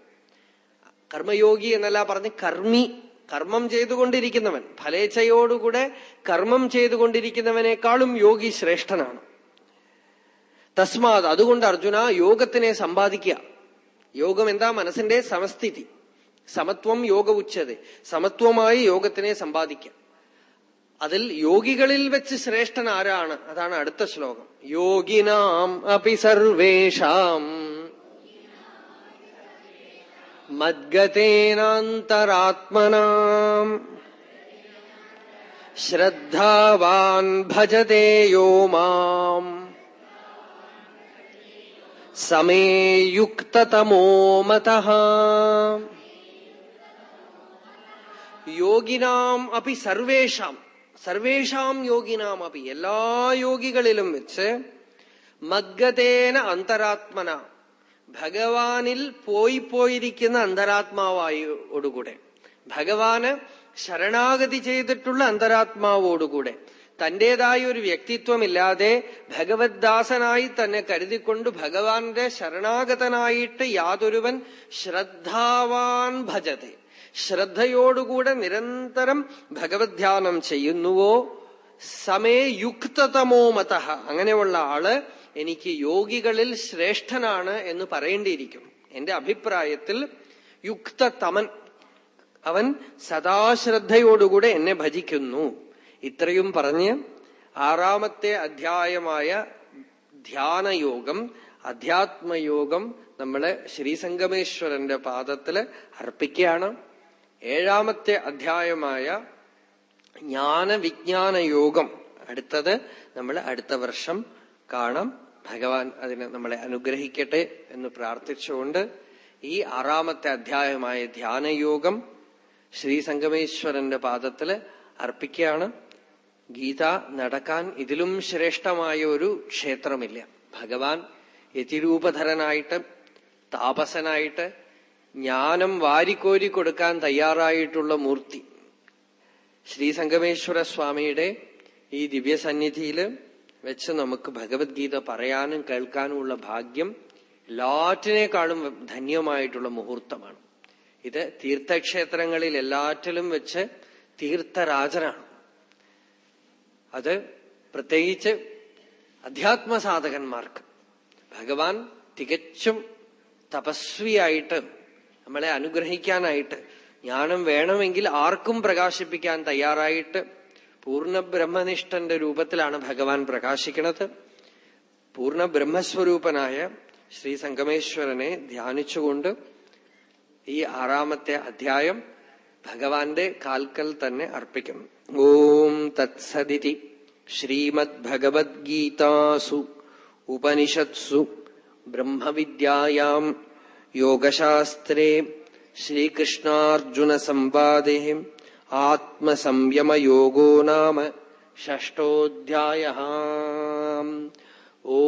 കർമ്മയോഗി എന്നല്ല പറഞ്ഞ് കർമ്മി കർമ്മം ചെയ്തുകൊണ്ടിരിക്കുന്നവൻ ഫലേച്ഛയോടുകൂടെ കർമ്മം ചെയ്തുകൊണ്ടിരിക്കുന്നവനേക്കാളും യോഗി ശ്രേഷ്ഠനാണ്. തസ്മാത് അതുകൊണ്ട് അർജുന യോഗത്തിനെ സമ്പാദിക്കുക. യോഗം എന്താ? മനസ്സിന്റെ സമസ്ഥിതി. സമത്വം യോഗ ഉച്ചത് സമത്വമായി യോഗത്തിനെ സമ്പാദിക്കുക. അതിൽ യോഗികളിൽ വെച്ച് ശ്രേഷ്ഠൻ ആരാണ് അതാണ് അടുത്ത ശ്ലോകം. യോഗിനാം അപി സർവേഷാം. മദ്ഗതേനാന്തരാത്മനാം ശ്രദ്ധാവാൻ ഭജതേ യോ മാം സമേ യുക്തതമോ മതഃ യോഗിനാം അപ്പി സർവേഷാം സർവേഷാം യോഗിനാം അപ്പി എല്ലാ യോഗികളിലും വെച്ച് മദ്ഗതേന അന്തരാത്മന ഭഗവാനിൽ പോയി പോയിരിക്കുന്ന അന്തരാത്മാവായോടുകൂടെ ഭഗവാന് ശരണാഗതി ചെയ്തിട്ടുള്ള അന്തരാത്മാവോടുകൂടെ തന്റേതായ ഒരു വ്യക്തിത്വമില്ലാതെ ഭഗവദ്ദാസനായി തന്നെ കരുതിക്കൊണ്ട് ഭഗവാന്റെ ശരണാഗതനായിട്ട് യാതൊരുവൻ ശ്രദ്ധാവാൻ ഭജത്തെ ശ്രദ്ധയോടുകൂടെ നിരന്തരം ഭഗവത് ധ്യാനം ചെയ്യുന്നുവോ? സമേ യുക്തതമോ മത. അങ്ങനെയുള്ള ആൾ എനിക്ക് യോഗികളിൽ ശ്രേഷ്ഠനാണ് എന്ന് പറയേണ്ടിയിരിക്കും. എന്റെ അഭിപ്രായത്തിൽ യുക്ത തമൻ അവൻ സദാശ്രദ്ധയോടുകൂടെ എന്നെ ഭജിക്കുന്നു. ഇത്രയും പറഞ്ഞ് ആറാമത്തെ അധ്യായമായ ധ്യാനയോഗം അധ്യാത്മയോഗം നമ്മളെ ശ്രീസംഗമേശ്വരന്റെ പാദത്തിൽ അർപ്പിക്കുകയാണ്. ഏഴാമത്തെ അധ്യായമായ ജ്ഞാനവിജ്ഞാന യോഗം അടുത്തത് നമ്മൾ അടുത്ത വർഷം കാണാം. ഭഗവാൻ അതിനെ നമ്മളെ അനുഗ്രഹിക്കട്ടെ എന്ന് പ്രാർത്ഥിച്ചുകൊണ്ട് ഈ ആറാമത്തെ അധ്യായമായ ധ്യാനയോഗം ശ്രീ സംഗമേശ്വരന്റെ പാദത്തിൽ അർപ്പിക്കുകയാണ്. ഗീത നടക്കാൻ ഇതിലും ശ്രേഷ്ഠമായ ഒരു ക്ഷേത്രമില്ല. ഭഗവാൻ യതിരൂപധരനായിട്ട് താപസനായിട്ട് ജ്ഞാനം വാരിക്കോരി കൊടുക്കാൻ തയ്യാറായിട്ടുള്ള മൂർത്തി ശ്രീ സംഗമേശ്വര സ്വാമിയുടെ ഈ ദിവ്യസന്നിധിയിൽ വെച്ച് നമുക്ക് ഭഗവത്ഗീത പറയാനും കേൾക്കാനുമുള്ള ഭാഗ്യം എല്ലാറ്റിനേക്കാളും ധന്യമായിട്ടുള്ള മുഹൂർത്തമാണ്. ഇത് തീർത്ഥക്ഷേത്രങ്ങളിൽ എല്ലാറ്റിലും വെച്ച് തീർത്ഥരാജനാണ്. അത് പ്രത്യേകിച്ച് അധ്യാത്മസാധകന്മാർക്ക് ഭഗവാൻ തികച്ചും തപസ്വിയായിട്ട് നമ്മളെ അനുഗ്രഹിക്കാനായിട്ട് ജ്ഞാനം വേണമെങ്കിൽ ആർക്കും പ്രകാശിപ്പിക്കാൻ തയ്യാറായിട്ട് പൂർണബ്രഹ്മനിഷ്ഠന്റെ രൂപത്തിലാണ് ഭഗവാൻ പ്രകാശിക്കുന്നത്. പൂർണ ബ്രഹ്മസ്വരൂപനായ ശ്രീ സംഗമേശ്വരനെ ധ്യാനിച്ചുകൊണ്ട് ഈ ആറാമത്തെ അധ്യായം ഭഗവാന്റെ കാൽക്കൽ തന്നെ അർപ്പിക്കും ഓം തത്സദിതി ശ്രീമദ് ഭഗവത്ഗീതാസു ഉപനിഷത്സു ബ്രഹ്മവിദ്യായാം യോഗശാസ്ത്രേ ശ്രീകൃഷ്ണാർജുന സംവാദേ ആത്മസംയമയോഗോ നാമ ഷഷ്ടോധ്യായ ഓ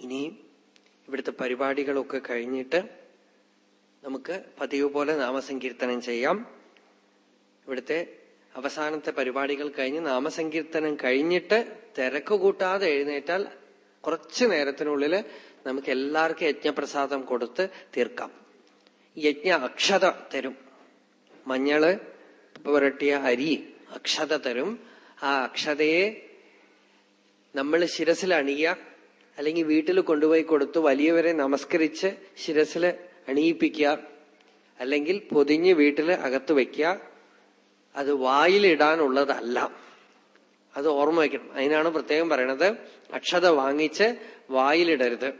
ഇനി ഇവിടുത്തെ പരിപാടികളൊക്കെ കഴിഞ്ഞിട്ട് നമുക്ക് പതിവ് പോലെ നാമസങ്കീർത്തനം ചെയ്യാം. ഇവിടുത്തെ അവസാനത്തെ പരിപാടികൾ കഴിഞ്ഞ് നാമസങ്കീർത്തനം കഴിഞ്ഞിട്ട് തിരക്ക് കൂട്ടാതെ എഴുന്നേറ്റാൽ കുറച്ചു നേരത്തിനുള്ളിൽ നമുക്ക് എല്ലാവർക്കും യജ്ഞപ്രസാദം കൊടുത്ത് തീർക്കാം. യജ്ഞ അക്ഷത തരും. മഞ്ഞൾ പുരട്ടിയ അരി അക്ഷത തരും. ആ അക്ഷതയെ നമ്മൾ ശിരസിൽ അണിയുക അല്ലെങ്കിൽ വീട്ടിൽ കൊണ്ടുപോയി കൊടുത്ത് വലിയവരെ നമസ്കരിച്ച് ശിരസിൽ അണിയിപ്പിക്കുക അല്ലെങ്കിൽ പൊതിഞ്ഞ് വീട്ടിൽ അകത്ത് വയ്ക്കുക അത് വായിലിടാനുള്ളതല്ല. അത് ഓർമ്മ വയ്ക്കണം. അതിനാണ് പ്രത്യേകം പറയണത് അക്ഷത വാങ്ങിച്ച് വായിലിടരുത്.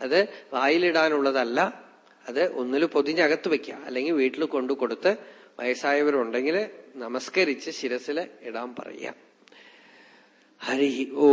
അത് വായിലിടാനുള്ളതല്ല അത് ഒന്നിൽ പൊതിഞ്ഞകത്ത് വെക്കുക. അല്ലെങ്കിൽ വീട്ടിൽ കൊണ്ടു കൊടുത്ത് വയസ്സായവരുണ്ടെങ്കിൽ നമസ്കരിച്ച് ശിരസിൽ ഇടാൻ പറയുക. ഹരി ഓ